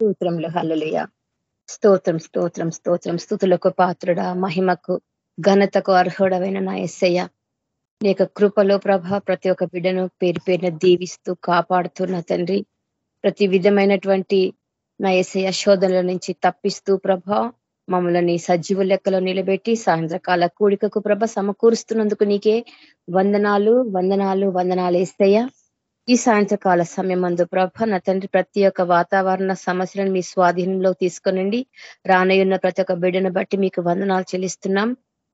స్తోత్రంలో హలలుయ స్తోత్రం స్తోత్రం స్తోత్రం. స్థుతులకు పాత్రుడా మహిమకు ఘనతకు అర్హుడమైన నా ఎస్సయ్య నీ యొక్క కృపలో ప్రభ ప్రతి ఒక్క బిడ్డను పేరు పేరున దీవిస్తూ నా తండ్రి. ప్రతి విధమైనటువంటి నా ఎస్ఐ శోధనల నుంచి తప్పిస్తూ ప్రభ మమ్మల్ని సజీవ లెక్కలో నిలబెట్టి సాయంత్రకాల కూడికకు ప్రభ సమకూరుస్తున్నందుకు నీకే వందనాలు వందనాలు వందనాలు ఎస్తయ్య ఈ సాయంత్రకాల సమయం అందు ప్రభ నా తండ్రి ప్రతి ఒక్క వాతావరణ సమస్యలను మీ స్వాధీనంలో తీసుకునండి. రానయ్యున్న ప్రతి ఒక్క బిడ్డను బట్టి మీకు వందనాలు చెల్లిస్తున్నాం.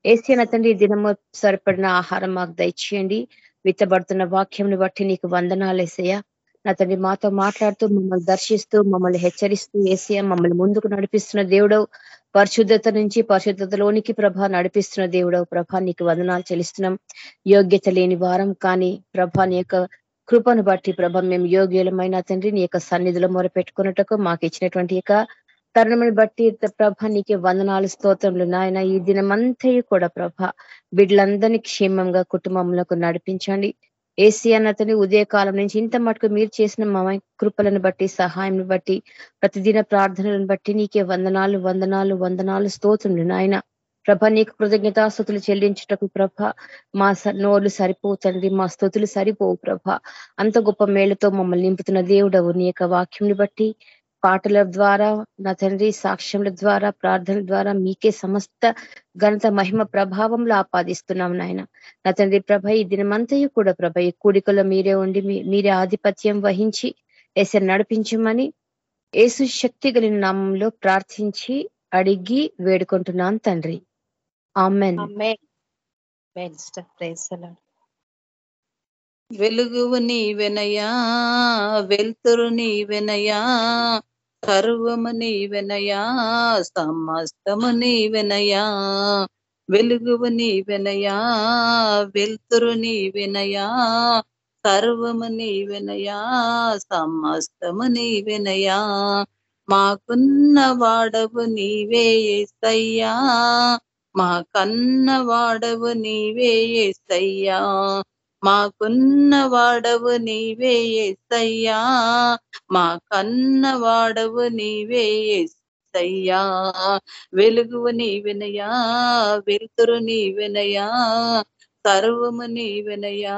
ఏసీ నా తండ్రి దినము సరిపడిన ఆహారం మాకు దయచేయండి. విత్తబడుతున్న వాక్యంని బట్టి నీకు వందనాలు వేసయ్యా నా తండ్రి మాతో మాట్లాడుతూ మమ్మల్ని దర్శిస్తూ మమ్మల్ని హెచ్చరిస్తూ ఏసీయ మమ్మల్ని ముందుకు నడిపిస్తున్న దేవుడవు. పరిశుద్ధత నుంచి పరిశుద్ధతలోనికి ప్రభ నడిపిస్తున్న దేవుడవు. ప్రభ నీకు వందనాలు చెల్లిస్తున్నాం. యోగ్యత లేని వారం కానీ ప్రభా నీ యొక్క కృపను బట్టి ప్రభ మేము యోగ్యులమైన తండ్రి నీ యొక్క సన్నిధిలో మొరపెట్టుకున్నట్టుకు మాకు ఇచ్చినటువంటి యొక్క తరుణముని బట్టి ప్రభ నీకే వందనాలు స్తోత్రములు నాయన. ఈ దినమంతయు కూడా ప్రభ బిడ్డలందరినీ క్షేమంగా కుటుంబంలోకి నడిపించండి. ఏసీ అన్నతని ఉదయకాలం నుంచి ఇంత మటుకు మీరు చేసిన మా కృపలను బట్టి సహాయం బట్టి ప్రతిదిన ప్రార్థనలను బట్టి నీకే వందనాలు వందనాలు వందనాలు స్తోత్రములు నాయన. ప్రభ నీకు కృతజ్ఞతాస్థుతులు చెల్లించుటకు ప్రభ మా నోర్లు సరిపోవు తండ్రి మా స్థుతులు సరిపోవు ప్రభ. అంత గొప్ప మేళతో మమ్మల్ని నింపుతున్న దేవుడవు నీ యొక్క వాక్యంని బట్టి పాటల ద్వారా నా తండ్రి సాక్ష్యముల ద్వారా ప్రార్థనల ద్వారా మీకే సమస్త ఘనత మహిమ ప్రభావంలో ఆపాదిస్తున్నాం నాయన. నా తండ్రి ప్రభ ఈ దినమంతయు కూడా ప్రభ ఈ కూడికలో మీరే ఉండి మీరే ఆధిపత్యం వహించి ఏసే నడిపించమని ఏసు శక్తి కలిగిన నామంలో ప్రార్థించి అడిగి వేడుకుంటున్నాను తండ్రి. ఆమెన్. వెలుగువు నీవెనయా వెలుతురు నీవెనయా సర్వము నీవెనయా సమస్తము నీవెనయా వెలుగువు నీవెనయా వెలుతురు నీవెనయా సర్వము నీవెనయా సమస్తము నీవెనయా మాకున్న వాడవు నీవే ఏసయ్యా. మా కన్న వాడవు నీవే ఏసయ్యా. మాకున్న వాడవు నీవే ఏసయ్యా. మా కన్న వాడవు నీవే ఏసయ్యా. వెలుగువు నీవెనయా వెలుతురు నీవెనయా సర్వము నీవెనయా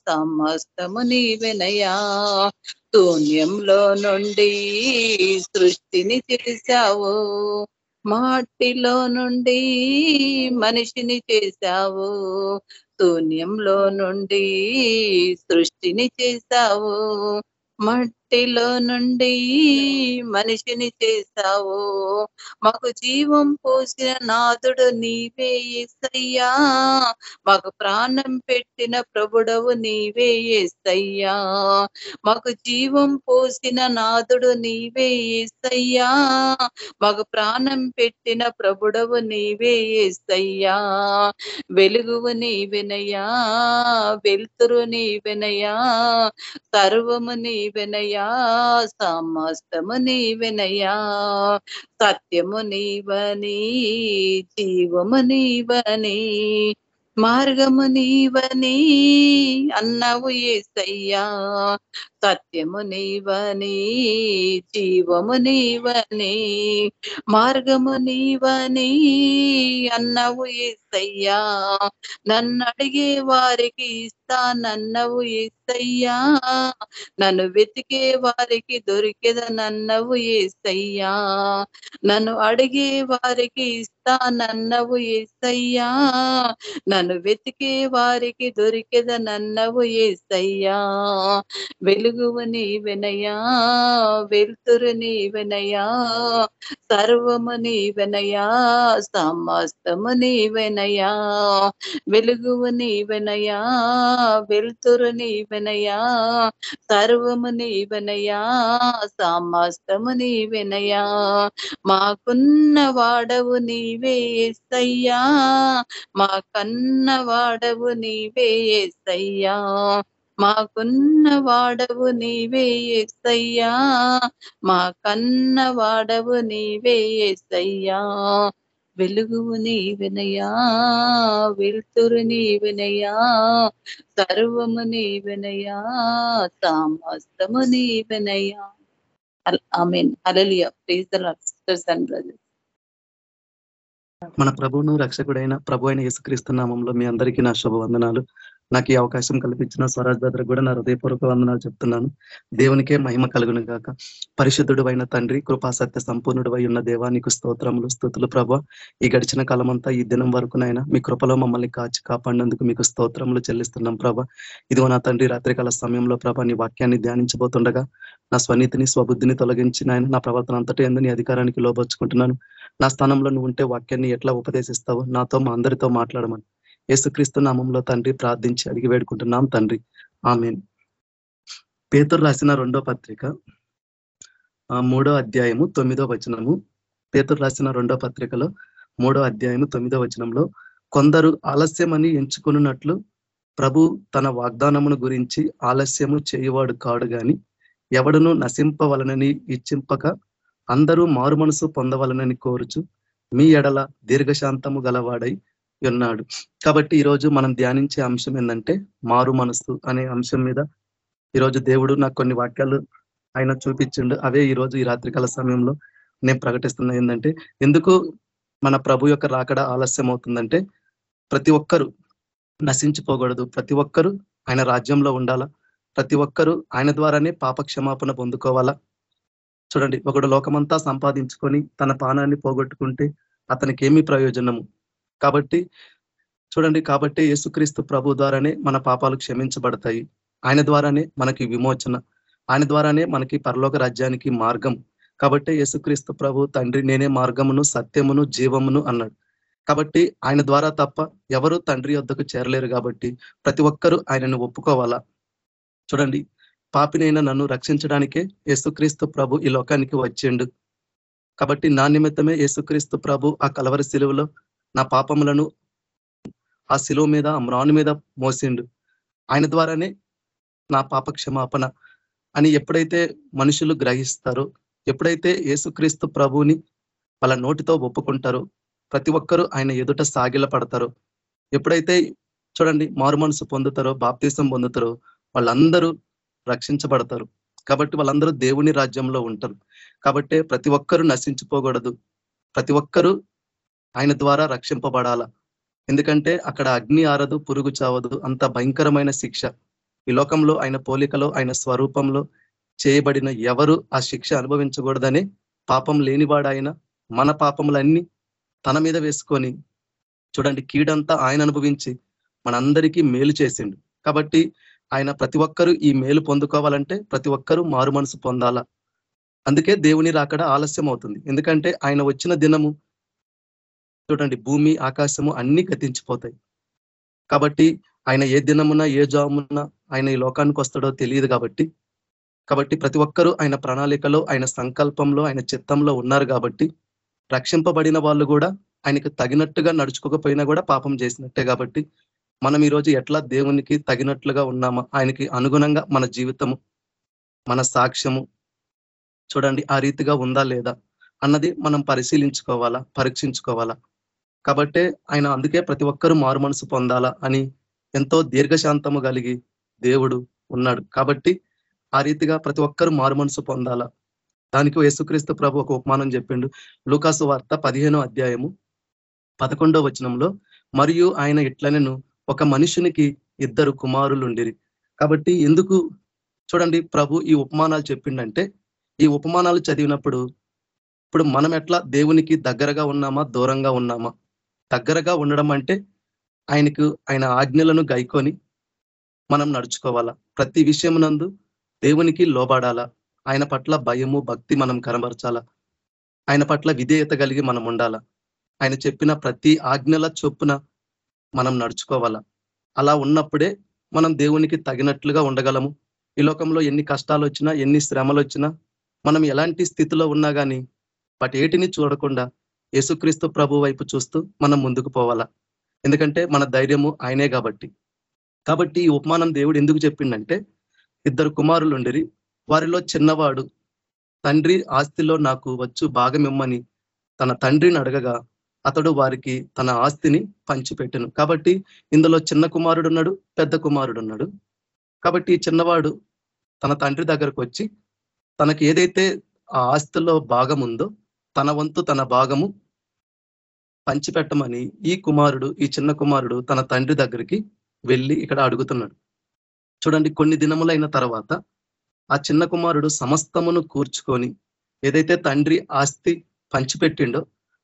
సమస్తము నీవెనయా శూన్యంలో నుండి సృష్టిని చేశావు. మాటిలో నుండి మనిషిని చేశావు శూన్యంలో నుండి సృష్టిని చేశావు. మట్టిలో నుండి మనిషిని చేశావు. మాకు జీవం పోసిన నాదుడు నీవే ఏసయ్యా. మాకు ప్రాణం పెట్టిన ప్రభుడవు నీవే ఏసయ్యా. మాకు జీవం పోసిన నాదుడు నీవే ఏసయ్యా. మాకు ప్రాణం పెట్టిన ప్రభుడవు నీవే ఏసయ్యా. వెలుగువు నీవెనయా వెలుతురు నీవెనయ్యా. సర్వము నీవేనయ్యా సమస్తము నీవెనయా సత్యము నీవని జీవము నీవని మార్గము నీవని అన్నవు ఏసయ్యా. సత్యము నీవని జీవము నీవని మార్గము నీవని అన్నవు ఏసయ్యా. నన్ను అడిగే వారికి ఇస్తా నన్నవు ఏసయ్యా. నన్ను వెతికే వారికి దొరికెదనన్నవు ఏసయ్యా. నన్ను అడిగే వారికి ఇస్తా నన్నవు ఏసయ్యా. నన్ను వెతికే వారికి దొరికెదనన్నవు ఏసయ్యా. వెలుగువు నీవెనయా వెలుతురు నీవెనయా సర్వము నీవెనయా సమస్తము నీవెనయా వెలుగువు నీవెనయా వెలుతురు నీవెనయా సర్వము నీవెనయా సమస్తము నీవెనయా మాకున్న వాడవు నీవే ఎస్తయ్యా మా కన్న వాడవు నీవే ఎస్తయ్యా మాకున్న వాడవు నీవే ఎస్సయ్యా మా కన్న వాడవు నీవే నీ వెలుగువు నీవెనయా వెలుతురు నీవెనయా సర్వము నీవెనయా సమస్తము నీవెనయా మీన్ అలలియా please the sisters and brothers. మన ప్రభువును రక్షకుడైన ప్రభు అయిన యేసుక్రీస్తు నామంలో మీ అందరికీ నా శుభవందనాలు. నాకు ఈ అవకాశం కల్పించిన స్వరాజ్ దాద్ర కూడా నా హృదయపూర్వక వందనాలు చెప్తున్నాను. దేవునికే మహిమ కలుగును గాక. పరిశుద్ధుడు అయిన తండ్రి కృపాసత్య సంపూర్ణుడు అయి ఉన్న దేవానికి స్తోత్రములు స్థుతులు ప్రభ. ఈ గడిచిన కాలమంతా ఈ దినం వరకు మీ కృపలో మమ్మల్ని కాచి కాపాడినందుకు మీకు స్తోత్రములు చెల్లిస్తున్నాం ప్రభ. ఇదిగో నా తండ్రి రాత్రికాల సమయంలో ప్రభ నీ వాక్యాన్ని ధ్యానించబోతుండగా నా స్వనీతిని స్వబుద్ధిని తొలగించి నాయన నా ప్రవర్తన అంతటి ఎందు నీ అధికారానికి లోపరుచుకుంటున్నాను నా స్థానంలో నువ్వు ఉంటే వాక్యాన్ని ఎట్లా ఉపదేశిస్తావో నాతో మా అందరితో మాట్లాడమని. యేసుక్రీస్తు నామంలో తండ్రి ప్రార్థించి అడిగి వేడుకుంటున్నాం తండ్రి. ఆమె పేతురు రాసిన రెండో పత్రిక మూడో అధ్యాయము తొమ్మిదో వచనము. పేతురు రాసిన రెండో పత్రికలో మూడో అధ్యాయము తొమ్మిదో వచనంలో కొందరు ఆలస్యమని ఎంచుకున్నట్లు ప్రభు తన వాగ్దానమును గురించి ఆలస్యము చేయువాడు కాడు గాని ఎవడును నశింపవలనని ఇచ్చింపక అందరూ మారు మనసు పొందవలనని కోరుచు మీ ఎడల దీర్ఘశాంతము గలవాడై ఉన్నాడు. కాబట్టి ఈరోజు మనం ధ్యానించే అంశం ఏంటంటే మారు మనసు అనే అంశం మీద. ఈరోజు దేవుడు నాకు కొన్ని వాక్యాలు ఆయన చూపించిండు. అవే ఈరోజు ఈ రాత్రికాల సమయంలో నేను ప్రకటిస్తున్నా ఏంటంటే ఎందుకు మన ప్రభు యొక్క రాకడ ఆలస్యం అవుతుందంటే ప్రతి ఒక్కరు నశించిపోకూడదు. ప్రతి ఒక్కరు ఆయన రాజ్యంలో ఉండాలా? ప్రతి ఒక్కరు ఆయన ద్వారానే పాప క్షమాపణ పొందుకోవాలా? చూడండి ఒకడు లోకమంతా సంపాదించుకొని తన పానాన్ని పోగొట్టుకుంటే అతనికి ఏమి ప్రయోజనము? కాబట్టి చూడండి కాబట్టి యేసుక్రీస్తు ప్రభు ద్వారానే మన పాపాలు క్షమించబడతాయి. ఆయన ద్వారానే మనకి విమోచన. ఆయన ద్వారానే మనకి పరలోక రాజ్యానికి మార్గం. కాబట్టి యేసుక్రీస్తు ప్రభు తండ్రి నేనే మార్గమును సత్యమును జీవమును అన్నాడు. కాబట్టి ఆయన ద్వారా తప్ప ఎవరు తండ్రి వద్దకు చేరలేరు కాబట్టి ప్రతి ఒక్కరూ ఆయనను ఒప్పుకోవాలా? చూడండి పాపినైనా నన్ను రక్షించడానికే యేసుక్రీస్తు ప్రభు ఈ లోకానికి వచ్చిండు. కాబట్టి నా నిమిత్తమే యేసుక్రీస్తు ప్రభు ఆ కలవరి శిలువలో నా పాపములను ఆ శిలువ మీద ఆ మ్రాను మీద మోసిండు. ఆయన ద్వారానే నా పాప క్షమాపణ అని ఎప్పుడైతే మనుషులు గ్రహిస్తారో ఎప్పుడైతే యేసుక్రీస్తు ప్రభుని వాళ్ళ నోటితో ఒప్పుకుంటారో ప్రతి ఒక్కరూ ఆయన ఎదుట సాగిల పడతారో ఎప్పుడైతే చూడండి మారు మనసు పొందుతారో బాప్తీసం పొందుతారో వాళ్ళందరూ రక్షించబడతారు. కాబట్టి వాళ్ళందరూ దేవుని రాజ్యంలో ఉంటారు. కాబట్టి ప్రతి ఒక్కరూ నశించిపోకూడదు. ప్రతి ఒక్కరూ ఆయన ద్వారా రక్షింపబడాల. ఎందుకంటే అక్కడ అగ్ని ఆరదు పురుగు చావదు అంత భయంకరమైన శిక్ష. ఈ లోకంలో ఆయన పోలికలో ఆయన స్వరూపంలో చేయబడిన ఎవరు ఆ శిక్ష అనుభవించకూడదని పాపం లేనివాడు ఆయన మన పాపములన్నీ తన మీద వేసుకొని చూడండి కీడంతా ఆయన అనుభవించి మనందరికీ మేలు చేసిండు. కాబట్టి ఆయన ప్రతి ఒక్కరూ ఈ మేలు పొందుకోవాలంటే ప్రతి ఒక్కరూ మారు మనసు పొందాలా. అందుకే దేవుని రాకడ ఆలస్యం అవుతుంది ఎందుకంటే ఆయన వచ్చిన దినము చూడండి భూమి ఆకాశము అన్ని గతించిపోతాయి. కాబట్టి ఆయన ఏ దినమున ఏ జామున ఆయన ఈ లోకానికి వస్తాడో తెలియదు కాబట్టి కాబట్టి ప్రతి ఒక్కరూ ఆయన ప్రణాళికలో ఆయన సంకల్పంలో ఆయన చిత్తంలో ఉన్నారు కాబట్టి రక్షింపబడిన వాళ్ళు కూడా ఆయనకు తగినట్టుగా నడుచుకోకపోయినా కూడా పాపం చేసినట్టే కాబట్టి మనం ఈరోజు ఎట్లా దేవునికి తగినట్లుగా ఉన్నామా ఆయనకి అనుగుణంగా మన జీవితము మన సాక్ష్యము చూడండి ఆ రీతిగా ఉందా లేదా అన్నది మనం పరిశీలించుకోవాలా పరీక్షించుకోవాలా? కాబట్టి ఆయన అందుకే ప్రతి ఒక్కరూ మారు మనసు పొందాలా అని ఎంతో దీర్ఘశాంతము కలిగి దేవుడు ఉన్నాడు. కాబట్టి ఆ రీతిగా ప్రతి ఒక్కరూ మారు మనసు పొందాలా. దానికి యేసుక్రీస్తు ప్రభు ఒక ఉపమానం చెప్పిండు. లూకాసు వార్త పదిహేనో అధ్యాయము పదకొండో వచనంలో మరియు ఆయన ఇట్లనెను ఒక మనుషునికి ఇద్దరు కుమారులుండిరి. కాబట్టి ఎందుకు చూడండి ప్రభు ఈ ఉపమానాలు చెప్పిండంటే ఈ ఉపమానాలు చదివినప్పుడు ఇప్పుడు మనం ఎట్లా దేవునికి దగ్గరగా ఉన్నామా దూరంగా ఉన్నామా? దగ్గరగా ఉండడం అంటే ఆయనకు ఆయన ఆజ్ఞలను గైకొని మనం నడుచుకోవాలా? ప్రతి విషయమునందు దేవునికి లోబడాలా? ఆయన పట్ల భయము భక్తి మనం కనబరచాలా? ఆయన పట్ల విధేయత కలిగి మనం ఉండాలా? ఆయన చెప్పిన ప్రతి ఆజ్ఞల చొప్పున మనం నడుచుకోవాలా? అలా ఉన్నప్పుడే మనం దేవునికి తగినట్లుగా ఉండగలము. ఈ లోకంలో ఎన్ని కష్టాలు వచ్చినా ఎన్ని శ్రమలు వచ్చినా మనం ఎలాంటి స్థితిలో ఉన్నా కానీ వాటి ఏటిని చూడకుండా యేసుక్రీస్తు ప్రభు వైపు చూస్తూ మనం ముందుకు పోవాలా? ఎందుకంటే మన ధైర్యము ఆయనే కాబట్టి. కాబట్టి ఈ ఉపమానం దేవుడు ఎందుకు చెప్పిండంటే ఇద్దరు కుమారులు ఉండిరి వారిలో చిన్నవాడు తండ్రి ఆస్తిలో నాకు వచ్చు భాగం ఇమ్మని తన తండ్రిని అడగగా అతడు వారికి తన ఆస్తిని పంచిపెట్టను. కాబట్టి ఇందులో చిన్న కుమారుడు ఉన్నాడు పెద్ద కుమారుడు ఉన్నాడు కాబట్టి ఈ చిన్నవాడు తన తండ్రి దగ్గరకు వచ్చి తనకి ఏదైతే ఆ ఆస్తిలో భాగం ఉందో తన వంతు తన భాగము పంచిపెట్టమని ఈ కుమారుడు ఈ చిన్న కుమారుడు తన తండ్రి దగ్గరికి వెళ్ళి ఇక్కడ అడుగుతున్నాడు. చూడండి కొన్ని దినములైన తర్వాత ఆ చిన్న కుమారుడు సమస్తమును కూర్చుకొని ఏదైతే తండ్రి ఆస్తి పంచిపెట్టిండో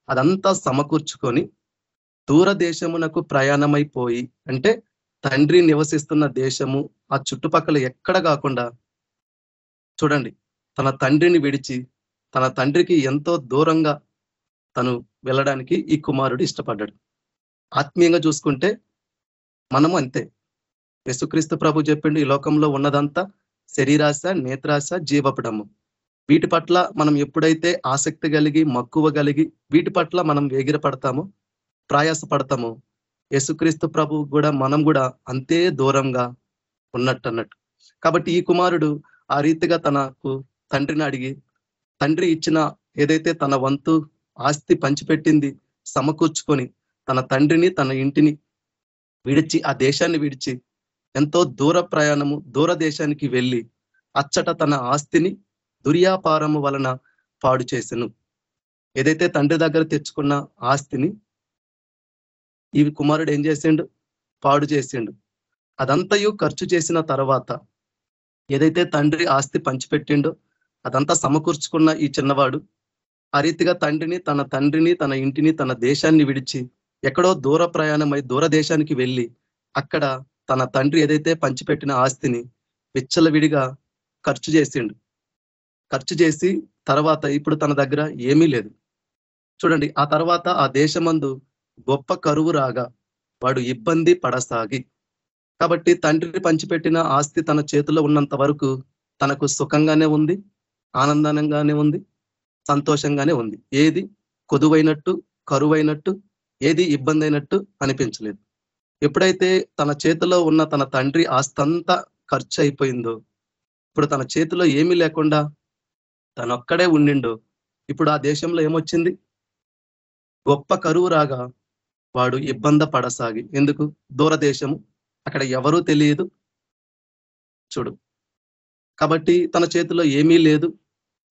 అదంతా సమకూర్చుకొని దూరదేశమునకు ప్రయాణమైపోయి అంటే తండ్రి నివసిస్తున్న దేశము ఆ చుట్టుపక్కల ఎక్కడ కాకుండా చూడండి తన తండ్రిని విడిచి తన తండ్రికి ఎంతో దూరంగా తను వెళ్ళడానికి ఈ కుమారుడు ఇష్టపడ్డాడు. ఆత్మీయంగా చూసుకుంటే మనము అంతే. యేసుక్రీస్తు ప్రభు చెప్పిండు ఈ లోకంలో ఉన్నదంతా శరీరాశ నేత్రాశ జీవపడము వీటి పట్ల మనం ఎప్పుడైతే ఆసక్తి కలిగి మక్కువ కలిగి వీటి పట్ల మనం వేగిరపడతామో ప్రయాసపడతామో యేసుక్రీస్తు ప్రభు కూడా మనం కూడా అంతే దూరంగా ఉన్నట్టు అన్నట్టు కాబట్టి ఈ కుమారుడు ఆ రీతిగా తనకు తండ్రిని అడిగి తండ్రి ఇచ్చిన ఏదైతే తన వంతు ఆస్తి పంచిపెట్టింది సమకూర్చుకొని తన తండ్రిని తన ఇంటిని విడిచి ఆ దేశాన్ని విడిచి ఎంతో దూర ప్రయాణము దూర దేశానికి వెళ్ళి అచ్చట తన ఆస్తిని దుర్యాపారము వలన పాడు చేసెను. ఏదైతే తండ్రి దగ్గర తెచ్చుకున్న ఆస్తిని ఈ కుమారుడు ఏం చేసిండు? పాడు చేసిండు. అదంతయు ఖర్చు చేసిన తర్వాత ఏదైతే తండ్రి ఆస్తి పంచిపెట్టిండో అదంతా సమకూర్చుకున్న ఈ చిన్నవాడు ఆ రీతిగా తండ్రిని తన తండ్రిని తన ఇంటిని తన దేశాన్ని విడిచి ఎక్కడో దూర ప్రయాణమై దూర దేశానికి వెళ్ళి అక్కడ తన తండ్రి ఏదైతే పంచిపెట్టిన ఆస్తిని విచ్చలవిడిగా ఖర్చు చేసిండు. ఖర్చు చేసి తర్వాత ఇప్పుడు తన దగ్గర ఏమీ లేదు. చూడండి ఆ తర్వాత ఆ దేశమందు గొప్ప కరువు రాగా వాడు ఇబ్బంది పడసాగి. కాబట్టి తండ్రి పంచిపెట్టిన ఆస్తి తన చేతిలో ఉన్నంత వరకు తనకు సుఖంగానే ఉంది ఆనందంగానే ఉంది సంతోషంగానే ఉంది. ఏది కొదువైనట్టు కరువైనట్టు ఏది ఇబ్బంది అయినట్టు అనిపించలేదు. ఎప్పుడైతే తన చేతిలో ఉన్న తన తండ్రి ఆస్తంతా ఖర్చు అయిపోయిందో ఇప్పుడు తన చేతిలో ఏమీ లేకుండా తనొక్కడే ఉండిండో ఇప్పుడు ఆ దేశంలో ఏమొచ్చింది? గొప్ప కరువు రాగా వాడు ఇబ్బంది పడసాగి ఎందుకు? దూరదేశము అక్కడ ఎవరూ తెలియదు. చూడు. కాబట్టి తన చేతిలో ఏమీ లేదు.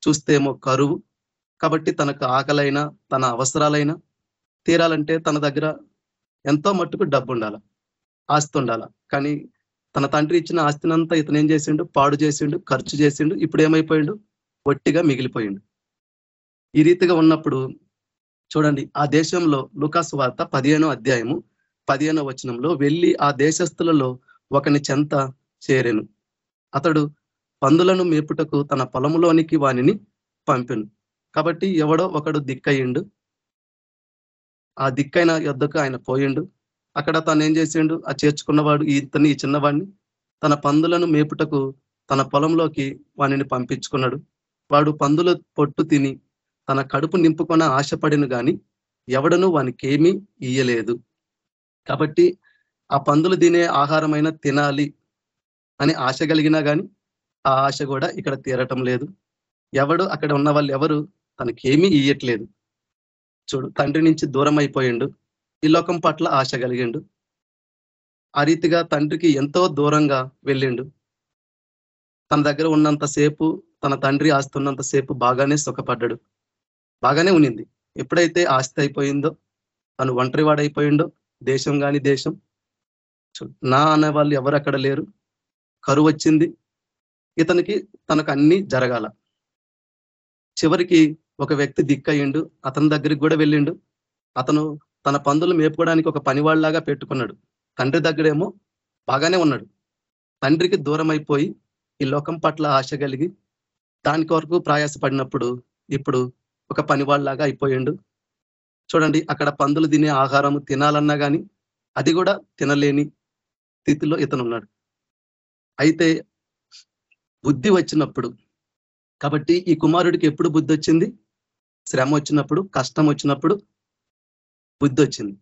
చూస్తేమో కరువు కాబట్టి తనకు ఆకలైనా తన అవసరాలైనా తీరాలంటే తన దగ్గర ఎంతో మట్టుకు డబ్బు ఉండాల ఆస్తి ఉండాల కానీ తన తండ్రి ఇచ్చిన ఆస్తినంతా ఇతను ఏం చేసిండు? పాడు చేసిండు ఖర్చు చేసిండు ఇప్పుడు ఏమైపోయిండు? ఒట్టిగా మిగిలిపోయిండు. ఈ రీతిగా ఉన్నప్పుడు చూడండి ఆ దేశంలో లుకాస్ వార్త పదిహేనో అధ్యాయము పదిహేనో వచనంలో వెళ్ళి ఆ దేశస్థులలో ఒకని చెంత చేరెను. అతడు పందులను మేపుటకు తన పొలంలోనికి వానిని పంపెను. కాబట్టి ఎవడో ఒకడు దిక్కయ్యిండు ఆ దిక్కైన యొద్దకు ఆయన పోయిండు. అక్కడ తను ఏం చేసిండు? ఆ చేర్చుకున్నవాడు ఇతని ఈ చిన్నవాడిని తన పందులను మేపుటకు తన పొలంలోకి వానిని పంపించుకున్నాడు. వాడు పందుల పొట్టు తిని తన కడుపు నింపుకొన ఆశపడిన గాని ఎవడను వానికేమీ ఇయ్యలేదు. కాబట్టి ఆ పందులు తినే ఆహారమైన తినాలి అని ఆశ కలిగినా గాని ఆ ఆశ కూడా ఇక్కడ తీరటం లేదు. ఎవడు అక్కడ ఉన్న వాళ్ళు ఎవరు? తనకేమీ ఇయ్యట్లేదు. చూడు తండ్రి నుంచి దూరం అయిపోయిండు ఈ లోకం పట్ల ఆశ కలిగిండు. ఆ రీతిగా తండ్రికి ఎంతో దూరంగా వెళ్ళిండు. తన దగ్గర ఉన్నంతసేపు తన తండ్రి ఆస్తున్నంత సేపు బాగానే సుఖపడ్డాడు. బాగానే ఉన్నింది. ఎప్పుడైతే ఆస్తి అయిపోయిందో తను ఒంటరివాడైపోయిండో దేశం కాని దేశం. నా అనే వాళ్ళు ఎవరు అక్కడ లేరు. కరువు వచ్చింది. ఇతనికి తనకు అన్ని జరగాల. చివరికి ఒక వ్యక్తి దిక్కయ్యిండు అతని దగ్గరికి కూడా వెళ్ళిండు. అతను తన పందులు మేపుకోవడానికి ఒక పనివాళ్ళలాగా పెట్టుకున్నాడు. తండ్రి దగ్గరేమో బాగానే ఉన్నాడు. తండ్రికి దూరం అయిపోయి ఈ లోకం పట్ల ఆశ కలిగి దాని కొరకు ప్రయాసపడినప్పుడు ఇప్పుడు ఒక పనివాళ్ళలాగా అయిపోయిండు. చూడండి అక్కడ పందులు తినే ఆహారం తినాలన్నా కానీ అది కూడా తినలేని స్థితిలో ఇతను ఉన్నాడు అయితే బుద్ధి వచ్చినప్పుడు కాబట్టి ఈ కుమారుడికి ఎప్పుడు బుద్ధి వచ్చింది? శ్రమ వచ్చినప్పుడు కష్టం వచ్చినప్పుడు బుద్ధి వచ్చింది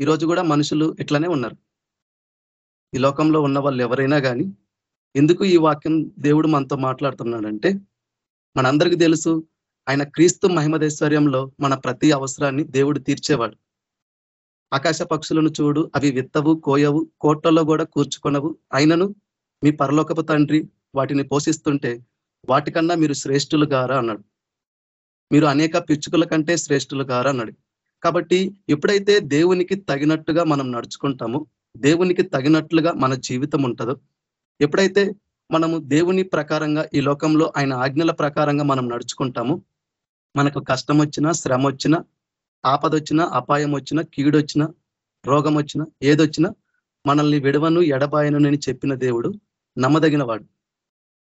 ఈరోజు కూడా మనుషులు ఇట్లానే ఉన్నారు. ఈ లోకంలో ఉన్న వాళ్ళు ఎవరైనా కానీ ఎందుకు ఈ వాక్యం దేవుడు మనతో మాట్లాడుతున్నాడంటే మనందరికీ తెలుసు ఆయన క్రీస్తు మహిమదేశ్వర్యంలో మన ప్రతి అవసరాన్ని దేవుడు తీర్చేవాడు. ఆకాశ పక్షులను చూడు అవి విత్తవు కోయవు కోట్లలో కూడా కూర్చుకొనవు. అయినను మీ పరలోకపు తండ్రి వాటిని పోషిస్తుంటే వాటికన్నా మీరు శ్రేష్ఠులు గారా అన్నాడు. మీరు అనేక పిచ్చుకల కంటే శ్రేష్ఠులు కారు అన్నాడు కాబట్టి ఎప్పుడైతే దేవునికి తగినట్టుగా మనం నడుచుకుంటామో దేవునికి తగినట్లుగా మన జీవితం ఉంటుందో ఎప్పుడైతే మనము దేవుని ప్రకారంగా ఈ లోకంలో ఆయన ఆజ్ఞల ప్రకారంగా మనం నడుచుకుంటామో మనకు కష్టం వచ్చినా శ్రమ వచ్చినా ఆపద వచ్చినా అపాయం వచ్చినా కీడొచ్చినా రోగం వచ్చినా ఏదొచ్చినా మనల్ని విడవను ఎడబాయను నేను చెప్పిన దేవుడు నమ్మదగిన వాడు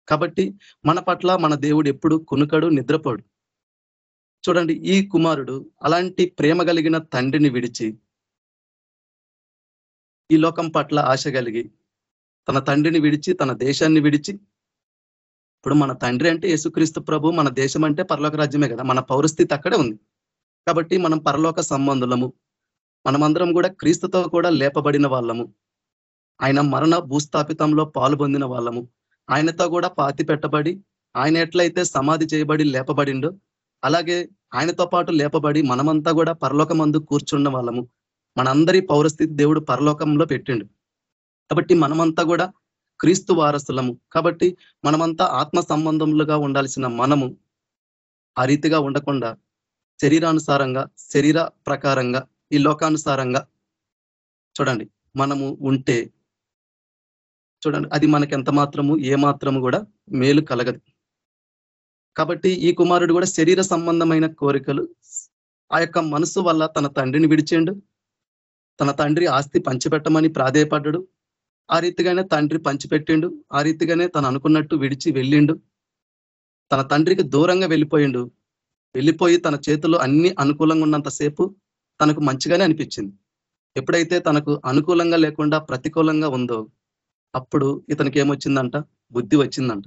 కాబట్టి మన పట్ల మన దేవుడు ఎప్పుడు కునుకడు నిద్రపోడు. చూడండి ఈ కుమారుడు అలాంటి ప్రేమ కలిగిన తండ్రిని విడిచి ఈ లోకం పట్ల ఆశ కలిగి తన తండ్రిని విడిచి తన దేశాన్ని విడిచి ఇప్పుడు మన తండ్రి అంటే యేసుక్రీస్తు ప్రభు మన దేశం అంటే పరలోక రాజ్యమే కదా మన పౌరస్థితి అక్కడే ఉంది. కాబట్టి మనం పరలోక సంబంధులము. మనమందరం కూడా క్రీస్తుతో కూడా లేపబడిన వాళ్ళము. ఆయన మరణ భూస్థాపితంలో పాలు పొందిన వాళ్ళము. ఆయనతో కూడా పాతి పెట్టబడి ఆయన ఎట్లయితే సమాధి చేయబడి లేపబడిండో అలాగే ఆయనతో పాటు లేపబడి మనమంతా కూడా పరలోకమందు కూర్చున్న వాళ్ళము. మనందరి పౌరస్థితి దేవుడు పరలోకంలో పెట్టిండు. కాబట్టి మనమంతా కూడా క్రీస్తు వారసులము. కాబట్టి మనమంతా ఆత్మ సంబంధములుగా ఉండాల్సిన మనము ఆ రీతిగా ఉండకుండా శరీరానుసారంగా శరీర ప్రకారంగా ఈ లోకానుసారంగా చూడండి మనము ఉంటే చూడండి అది మనకి ఎంత మాత్రము ఏ మాత్రము కూడా మేలు కలగదు. కాబట్టి ఈ కుమారుడు కూడా శరీర సంబంధమైన కోరికలు ఆ యొక్క మనసు వల్ల తన తండ్రిని విడిచేండు తన తండ్రి ఆస్తి పంచిపెట్టమని ప్రాధేయపడ్డాడు. ఆ రీతిగానే తండ్రి పంచిపెట్టిండు. ఆ రీతిగానే తను అనుకున్నట్టు విడిచి వెళ్ళిండు. తన తండ్రికి దూరంగా వెళ్ళిపోయిండు. వెళ్ళిపోయి తన చేతిలో అన్ని అనుకూలంగా ఉన్నంతసేపు తనకు మంచిగానే అనిపించింది. ఎప్పుడైతే తనకు అనుకూలంగా లేకుండా ప్రతికూలంగా ఉందో అప్పుడు ఇతనికి ఏమొచ్చిందంట? బుద్ధి వచ్చిందంట.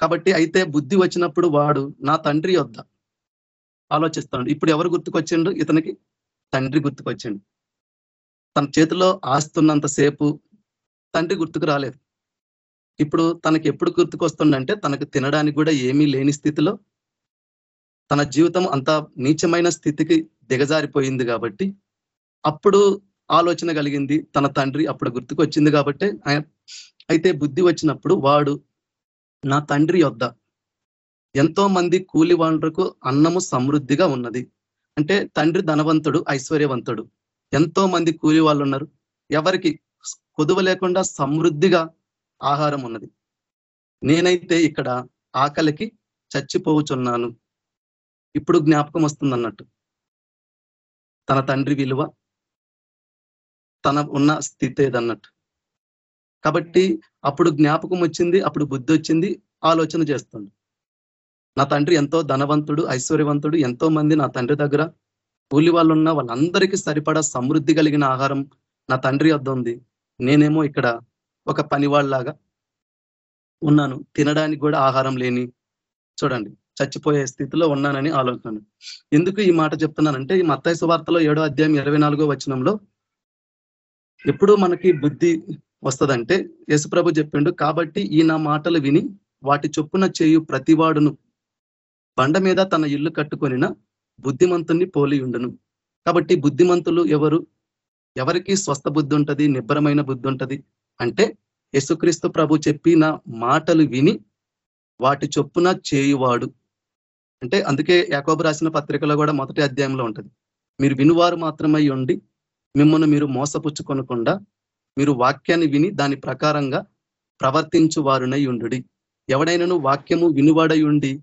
కాబట్టి అయితే బుద్ధి వచ్చినప్పుడు వాడు నా తండ్రి వద్ద ఆలోచిస్తాడు. ఇప్పుడు ఎవరు గుర్తుకొచ్చిండు ఇతనికి తండ్రి గుర్తుకొచ్చిండు. తన చేతిలో ఆస్తున్నంత సేపు తండ్రి గుర్తుకు రాలేదు. ఇప్పుడు తనకి ఎప్పుడు గుర్తుకొస్తుందంటే తనకు తినడానికి కూడా ఏమీ లేని స్థితిలో తన జీవితం అంత నీచమైన స్థితికి దిగజారిపోయింది కాబట్టి అప్పుడు ఆలోచన కలిగింది తన తండ్రి అప్పుడు గుర్తుకొచ్చింది కాబట్టి. అయితే బుద్ధి వచ్చినప్పుడు వాడు నా తండ్రి యొద్ద ఎంతో మంది కూలి వాళ్ళకు అన్నము సమృద్ధిగా ఉన్నది. అంటే తండ్రి ధనవంతుడు ఐశ్వర్యవంతుడు. ఎంతో మంది కూలి వాళ్ళు ఉన్నారు ఎవరికి? కొదువ లేకుండా సమృద్ధిగా ఆహారం ఉన్నది. నేనైతే ఇక్కడ ఆకలికి చచ్చిపోవచున్నాను. ఇప్పుడు జ్ఞాపకం వస్తుంది అన్నట్టు తన తండ్రి విలువ తన ఉన్న స్థితి ఏదన్నట్టు. కాబట్టి అప్పుడు జ్ఞాపకం వచ్చింది అప్పుడు బుద్ధి వచ్చింది ఆలోచన చేస్తుండు నా తండ్రి ఎంతో ధనవంతుడు ఐశ్వర్యవంతుడు ఎంతో మంది నా తండ్రి దగ్గర. కూలి వాళ్ళు ఉన్న వాళ్ళందరికీ సరిపడా సమృద్ధి కలిగిన ఆహారం నా తండ్రి వద్ద ఉంది. నేనేమో ఇక్కడ ఒక పనివాళ్ళలాగా ఉన్నాను. తినడానికి కూడా ఆహారం లేని చూడండి చచ్చిపోయే స్థితిలో ఉన్నానని ఆలోచన. ఎందుకు ఈ మాట చెప్తున్నానంటే ఈ మత్తాయి సువార్తలో ఏడో అధ్యాయం ఇరవై నాలుగో వచనంలో ఎప్పుడు మనకి బుద్ధి వస్తదంటే యేసుప్రభు చెప్పిండు కాబట్టి ఈ నా మాటలు విని వాటి చొప్పున చేయు ప్రతివాడును. బండ మీద తన ఇల్లు కట్టుకొనిన బుద్ధిమంతుణ్ణి పోలి ఉండును. కాబట్టి బుద్ధిమంతులు ఎవరు? ఎవరికి స్వస్థ బుద్ధి ఉంటుంది నిబ్బరమైన బుద్ధి ఉంటుంది? అంటే యేసుక్రీస్తు ప్రభు చెప్పిన మాటలు విని వాటి చొప్పున చేయువాడు. అంటే అందుకే యాకోబు రాసిన పత్రికలో కూడా మొదటి అధ్యాయంలో ఉంటుంది మీరు వినువారు మాత్రమై ఉండి మిమ్మల్ని మీరు మోసపుచ్చుకొనకుండా మీరు వాక్యాన్ని విని దాని ప్రకారంగా ప్రవర్తించు వారునై ఉండు ఎవడైనాను వాక్యము వినువాడై ఉండి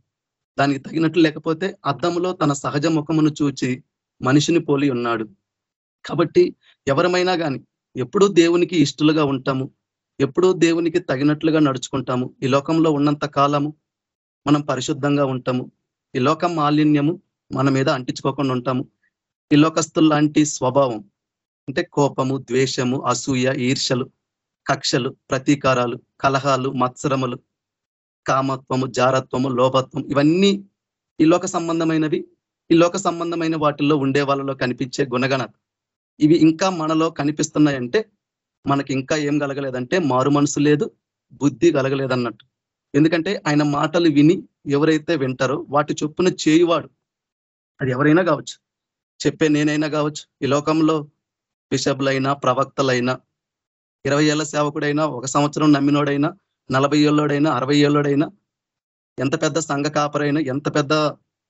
దానికి తగినట్లు లేకపోతే అద్దములో తన సహజ ముఖమును చూచి మనిషిని పోలి ఉన్నాడు. కాబట్టి ఎవరమైనా కానీ ఎప్పుడూ దేవునికి ఇష్టలుగా ఉంటాము. ఎప్పుడూ దేవునికి తగినట్లుగా నడుచుకుంటాము. ఈ లోకంలో ఉన్నంత కాలము మనం పరిశుద్ధంగా ఉంటాము. ఈ లోకం మాలిన్యము మన మీద అంటించుకోకుండా ఉంటాము. ఈ లోకస్తుల్లాంటి స్వభావం అంటే కోపము ద్వేషము అసూయ ఈర్షలు కక్షలు ప్రతీకారాలు కలహాలు మత్సరములు కామత్వము జారత్వము లోభత్వం ఇవన్నీ ఈ లోక సంబంధమైనవి. ఈ లోక సంబంధమైన వాటిల్లో ఉండే వాళ్ళలో కనిపించే గుణగణాలు. ఇవి ఇంకా మనలో కనిపిస్తున్నాయంటే మనకి ఇంకా ఏం కలగలేదంటే మారు మనసు లేదు బుద్ధి కలగలేదన్నట్టు. ఎందుకంటే ఆయన మాటలు విని ఎవరైతే వింటారో వాటి చొప్పున చేయువాడు. అది ఎవరైనా కావచ్చు. చెప్పే నేనైనా కావచ్చు. ఈ లోకంలో బిషపులైనా ప్రవక్తలైనా ఇరవై ఏళ్ళ సేవకుడైనా ఒక సంవత్సరం నమ్మినోడైనా నలభై ఏళ్ళోడైనా అరవై ఏళ్ళోడైనా ఎంత పెద్ద సంఘ కాపరైనా ఎంత పెద్ద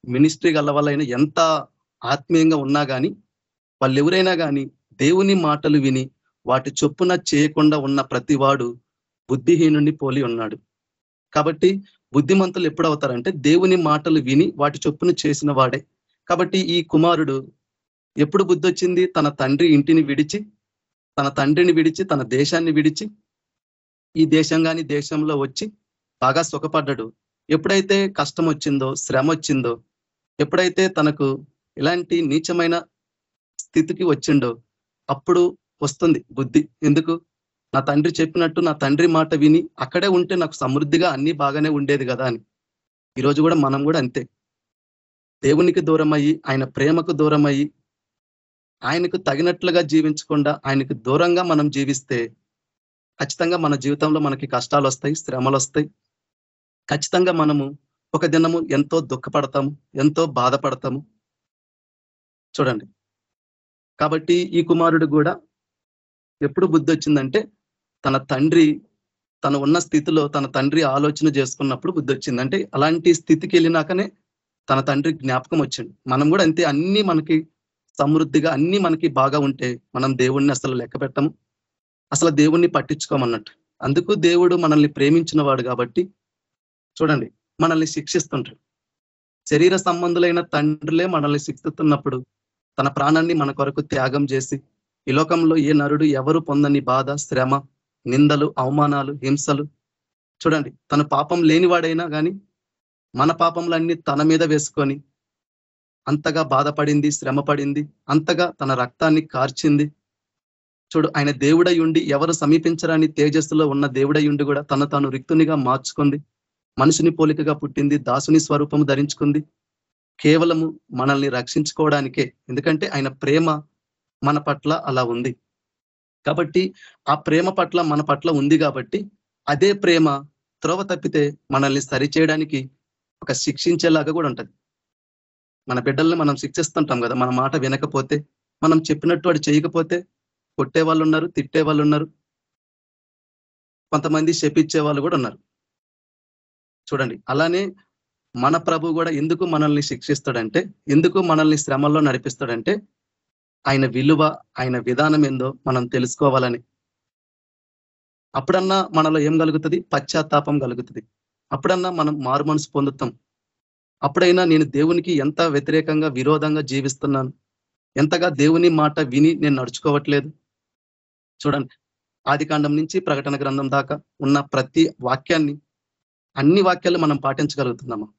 మినిస్ట్రీ గలవాళ్ళైనా ఎంత ఆత్మీయంగా ఉన్నా కానీ వాళ్ళు ఎవరైనా కానీ దేవుని మాటలు విని వాటి చొప్పున చేయకుండా ఉన్న ప్రతివాడు బుద్ధిహీనుని పోలి ఉన్నాడు. కాబట్టి బుద్ధిమంతులు ఎప్పుడవుతారంటే దేవుని మాటలు విని వాటి చొప్పున చేసిన వాడే. కాబట్టి ఈ కుమారుడు ఎప్పుడు బుద్ధి వచ్చింది తన తండ్రి ఇంటిని విడిచి తన తండ్రిని విడిచి తన దేశాన్ని విడిచి ఈ దేశం గాని దేశంలో వచ్చి బాగా సుఖపడ్డాడు. ఎప్పుడైతే కష్టం వచ్చిందో శ్రమ వచ్చిందో ఎప్పుడైతే తనకు ఇలాంటి నీచమైన స్థితికి వచ్చిండో అప్పుడు వస్తుంది బుద్ధి. ఎందుకు? నా తండ్రి చెప్పినట్టు నా తండ్రి మాట విని అక్కడే ఉంటే నాకు సమృద్ధిగా అన్ని బాగానే ఉండేది కదా అని. ఈరోజు కూడా మనం కూడా అంతే. దేవునికి దూరం అయ్యి ఆయన ప్రేమకు దూరం అయ్యి ఆయనకు తగినట్లుగా జీవించకుండా ఆయనకు దూరంగా మనం జీవిస్తే ఖచ్చితంగా మన జీవితంలో మనకి కష్టాలు వస్తాయి శ్రమలు వస్తాయి ఖచ్చితంగా మనము ఒక దినము ఎంతో దుఃఖపడతాము ఎంతో బాధపడతాము. చూడండి. కాబట్టి ఈ కుమారుడు కూడా ఎప్పుడు బుద్ధి వచ్చిందంటే తన తండ్రి తను ఉన్న స్థితిలో తన తండ్రి ఆలోచన చేసుకున్నప్పుడు బుద్ధి వచ్చింది అంటే అలాంటి స్థితికి వెళ్ళినాకనే తన తండ్రి జ్ఞాపకం వచ్చింది. మనం కూడా అంతే అన్ని మనకి సమృద్ధిగా అన్ని మనకి బాగా ఉంటే మనం దేవుణ్ణి అసలు లెక్క పెట్టము. అసలు దేవుణ్ణి పట్టించుకోమన్నట్టు. అందుకు దేవుడు మనల్ని ప్రేమించిన వాడు కాబట్టి చూడండి మనల్ని శిక్షిస్తుంటాడు. శరీర సంబంధులైన తండ్రులే మనల్ని శిక్షిస్తున్నప్పుడు తన ప్రాణాన్ని మన కొరకు త్యాగం చేసి ఈ లోకంలో ఏ నరుడు ఎవరు పొందని బాధ శ్రమ నిందలు అవమానాలు హింసలు చూడండి తన పాపం లేనివాడైనా కానీ మన పాపములన్నీ తన మీద వేసుకొని అంతగా బాధపడింది శ్రమపడింది అంతగా తన రక్తాన్ని కార్చింది. చూడు ఆయన దేవుడై ఉండి ఎవరు సమీపించరాని తేజస్సులో ఉన్న దేవుడై ఉండి కూడా తన తాను రిక్తునిగా మార్చుకుంది. మనిషిని పోలికగా పుట్టింది దాసుని స్వరూపము ధరించుకుంది. కేవలము మనల్ని రక్షించుకోవడానికే ఎందుకంటే ఆయన ప్రేమ మన పట్ల అలా ఉంది. కాబట్టి ఆ ప్రేమ పట్ల మన పట్ల ఉంది కాబట్టి అదే ప్రేమ త్రోవ తప్పితే మనల్ని సరిచేయడానికి ఒక శిక్షించేలాగా కూడా ఉంటుంది. మన బిడ్డల్ని మనం శిక్షిస్తుంటాం కదా మన మాట వినకపోతే మనం చెప్పినట్టు వాడు చేయకపోతే కొట్టే వాళ్ళు ఉన్నారు తిట్టే వాళ్ళు ఉన్నారు కొంతమంది శపించే వాళ్ళు కూడా ఉన్నారు. చూడండి అలానే మన ప్రభు కూడా ఎందుకు మనల్ని శిక్షిస్తాడంటే ఎందుకు మనల్ని శ్రమల్లో నడిపిస్తాడంటే ఆయన విలువ ఆయన విధానం ఏందో మనం తెలుసుకోవాలని. అప్పుడన్నా మనలో ఏం కలుగుతుంది? పశ్చాత్తాపం కలుగుతుంది. అప్పుడన్నా మనం మారు మనసు పొందుతాం. అప్పుడైనా నేను దేవునికి ఎంత వ్యతిరేకంగా విరోధంగా జీవిస్తున్నాను? ఎంతగా దేవుని మాట విని నేను నడుచుకోవట్లేదు? చూడండి ఆది కాండం నుంచి ప్రకటన గ్రంథం దాకా ఉన్న ప్రతి వాక్యాన్ని అన్ని వాక్యాలు మనం పాటించగలుగుతున్నాము?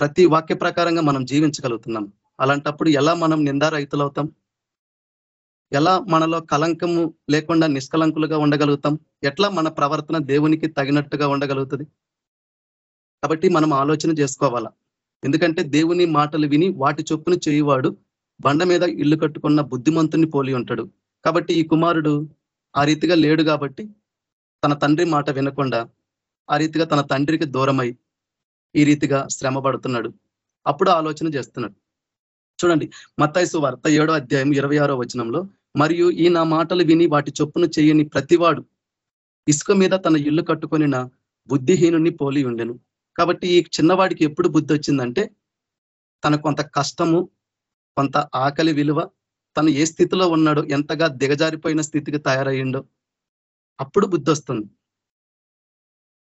ప్రతి వాక్య ప్రకారంగా మనం జీవించగలుగుతున్నాం. అలాంటప్పుడు ఎలా మనం నిందారహితులవుతాం? ఎలా మనలో కలంకము లేకుండా నిష్కలంకులుగా ఉండగలుగుతాం? ఎట్లా మన ప్రవర్తన దేవునికి తగినట్టుగా ఉండగలుగుతుంది? కాబట్టి మనం ఆలోచన చేసుకోవాలా? ఎందుకంటే దేవుని మాటలు విని వాటి చొప్పున చేయువాడు బండ మీద ఇల్లు కట్టుకున్న బుద్ధిమంతుని పోలి ఉంటాడు. కాబట్టి ఈ కుమారుడు ఆ రీతిగా లేడు కాబట్టి తన తండ్రి మాట వినకుండా ఆ రీతిగా తన తండ్రికి దూరమై ఈ రీతిగా శ్రమ పడుతున్నాడు అప్పుడు ఆలోచన చేస్తున్నాడు. చూడండి మత్తాయిసు వార్త ఏడో అధ్యాయం ఇరవై ఆరో వచనంలో మరియు ఈ నా మాటలు విని వాటి చొప్పున చేయని ప్రతివాడు ఇసుక మీద తన ఇల్లు కట్టుకొనిన బుద్ధిహీనుని పోలి ఉండెను. కాబట్టి ఈ చిన్నవాడికి ఎప్పుడు బుద్ధి వచ్చిందంటే తన కొంత కష్టము కొంత ఆకలి విలువ తను ఏ స్థితిలో ఉన్నాడో ఎంతగా దిగజారిపోయిన స్థితికి తయారయ్యిండో అప్పుడు బుద్ధి వస్తుంది.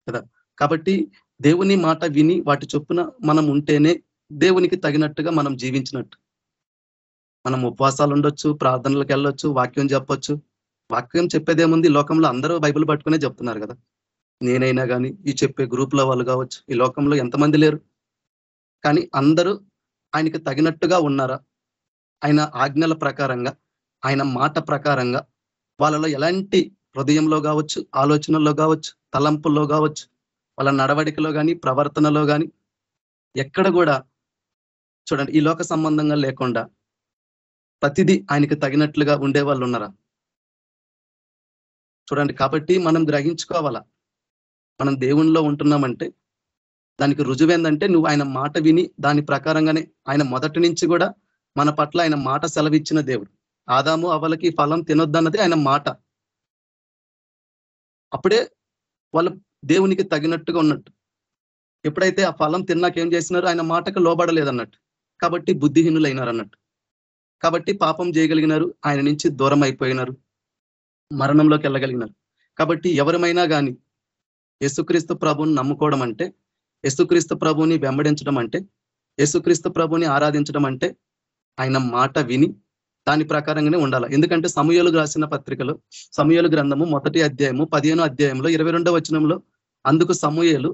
కదా? కాబట్టి దేవుని మాట విని వాటి చొప్పున మనం ఉంటేనే దేవునికి తగినట్టుగా మనం జీవించినట్టు. మనం ఉపవాసాలు ఉండొచ్చు ప్రార్థనలకు వెళ్ళొచ్చు వాక్యం చెప్పొచ్చు. వాక్యం చెప్పేదేముంది? లోకంలో అందరూ బైబిల్ పట్టుకునే చెప్తున్నారు కదా. నేనైనా కానీ ఈ చెప్పే గ్రూప్లో వాళ్ళు కావచ్చు ఈ లోకంలో ఎంతమంది లేరు? కానీ అందరూ ఆయనకి తగినట్టుగా ఉన్నారా? ఆయన ఆజ్ఞల ప్రకారంగా ఆయన మాట ప్రకారంగా వాళ్ళలో ఎలాంటి హృదయంలో కావచ్చు ఆలోచనల్లో కావచ్చు తలంపుల్లో కావచ్చు వాళ్ళ నడవడికలో కానీ ప్రవర్తనలో కానీ ఎక్కడ కూడా చూడండి ఈ లోక సంబంధంగా లేకుండా ప్రతిదీ ఆయనకి తగినట్లుగా ఉండే వాళ్ళు ఉన్నారా? చూడండి కాబట్టి మనం గ్రహించుకోవాలా? మనం దేవునిలో ఉంటున్నామంటే దానికి రుజువేందంటే నువ్వు ఆయన మాట విని దాని ప్రకారంగానే ఆయన మొదటి నుంచి కూడా మన పట్ల ఆయన మాట సెలవిచ్చిన దేవుడు. ఆదాము అవలకి ఫలం తినొద్దన్నది ఆయన మాట. అప్పుడే వాళ్ళు దేవునికి తగినట్టుగా ఉన్నట్టు. ఎప్పుడైతే ఆ ఫలం తిన్నాక ఏం చేసినారు ఆయన మాటకు లోబడలేదు అన్నట్టు కాబట్టి బుద్ధిహీనులైనారు అన్నట్టు కాబట్టి పాపం చేయగలిగినారు ఆయన నుంచి దూరం అయిపోయినారు మరణంలోకి వెళ్ళగలిగినారు. కాబట్టి ఎవరమైనా కానీ యేసుక్రీస్తు ప్రభుని నమ్ముకోవడం అంటే యేసుక్రీస్తు ప్రభుని వెంబడించడం అంటే యేసుక్రీస్తు ప్రభుని ఆరాధించడం అంటే ఆయన మాట విని దాని ప్రకారంగానే ఉండాలి. ఎందుకంటే సమయలు రాసిన పత్రికలో సమయలు గ్రంథము మొదటి అధ్యాయము పదిహేను అధ్యాయంలో ఇరవై రెండవ వచనంలో అందుకు సమూయలు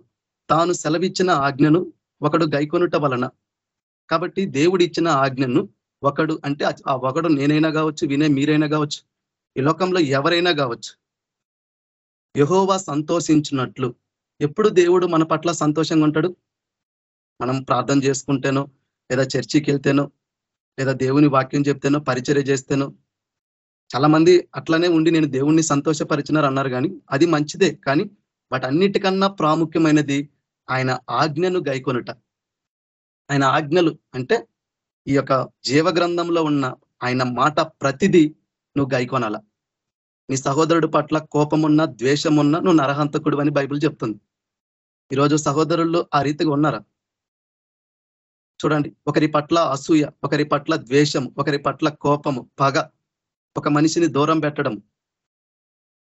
తాను సెలవిచ్చిన ఆజ్ఞను ఒకడు గైకొనుట వలన. కాబట్టి దేవుడు ఇచ్చిన ఆజ్ఞను ఒకడు అంటే ఆ ఒకడు నేనైనా కావచ్చు వినే మీరైనా కావచ్చు ఈ లోకంలో ఎవరైనా కావచ్చు యహోవా సంతోషించినట్లు. ఎప్పుడు దేవుడు మన పట్ల సంతోషంగా ఉంటాడు? మనం ప్రార్థన చేసుకుంటేనో లేదా చర్చికి వెళ్తేనో లేదా దేవుని వాక్యం చెప్తేనో పరిచర్య చేస్తేనో చాలా మంది అట్లనే ఉండి నేను దేవుణ్ణి సంతోషపరిచినారు అన్నారు కానీ అది మంచిదే. కానీ వాటన్నిటికన్నా ప్రాముఖ్యమైనది ఆయన ఆజ్ఞను గైకొనుట. ఆయన ఆజ్ఞలు అంటే ఈ యొక్క జీవ గ్రంథంలో ఉన్న ఆయన మాట ప్రతిదీ నువ్వు గైకొనాల? నీ సహోదరుడి పట్ల కోపమున్నా ద్వేషమున్నా నువ్వు నరహంతకుడు అని బైబిల్ చెప్తుంది. ఈరోజు సహోదరులు ఆ రీతిగా ఉన్నారా? చూడండి ఒకరి పట్ల అసూయ ఒకరి పట్ల ద్వేషం ఒకరి పట్ల కోపము పగ ఒక మనిషిని దూరం పెట్టడం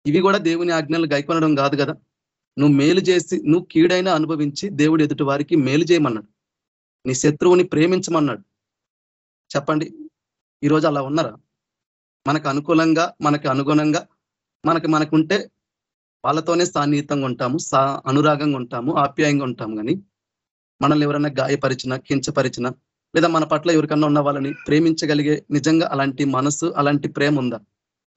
ఇవి కూడా దేవుని ఆజ్ఞలు గైకొనడం కాదు కదా. నువ్వు మేలు చేసి నువ్వు కీడైనా అనుభవించి దేవుడు ఎదుటి వారికి మేలు చేయమన్నాడు. నీ శత్రువుని ప్రేమించమన్నాడు. చెప్పండి ఈరోజు అలా ఉన్నారా? మనకు అనుకూలంగా మనకి అనుగుణంగా మనకి మనకుంటే వాళ్ళతోనే సాన్నిహితంగా ఉంటాము సా అనురాగంగా ఉంటాము ఆప్యాయంగా ఉంటాము కానీ మనల్ని ఎవరైనా గాయపరిచిన కించపరిచిన లేదా మన పట్ల ఎవరికన్నా ఉన్న వాళ్ళని ప్రేమించగలిగే నిజంగా అలాంటి మనసు అలాంటి ప్రేమ ఉందా?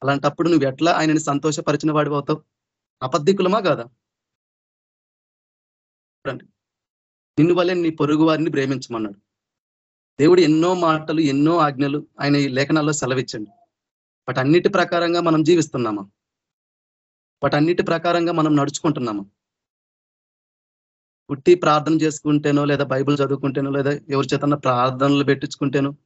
అలాంటప్పుడు నువ్వు ఎట్లా ఆయనని సంతోషపరిచిన వాడి అవుతావు? అబద్ధికులమా కాదా? నిన్ను వల్లే నీ పొరుగు వారిని ప్రేమించమన్నాడు. దేవుడు ఎన్నో మాటలు ఎన్నో ఆజ్ఞలు ఆయన ఈ లేఖనాల్లో సెలవిచ్చండి. వాటన్నిటి ప్రకారంగా మనం జీవిస్తున్నామా? వాటన్నిటి ప్రకారంగా మనం నడుచుకుంటున్నామా? పుట్టి ప్రార్థన చేసుకుంటేనో లేదా బైబిల్ చదువుకుంటేనో లేదా ఎవరి చేతన్నా ప్రార్థనలు పెట్టించుకుంటేనో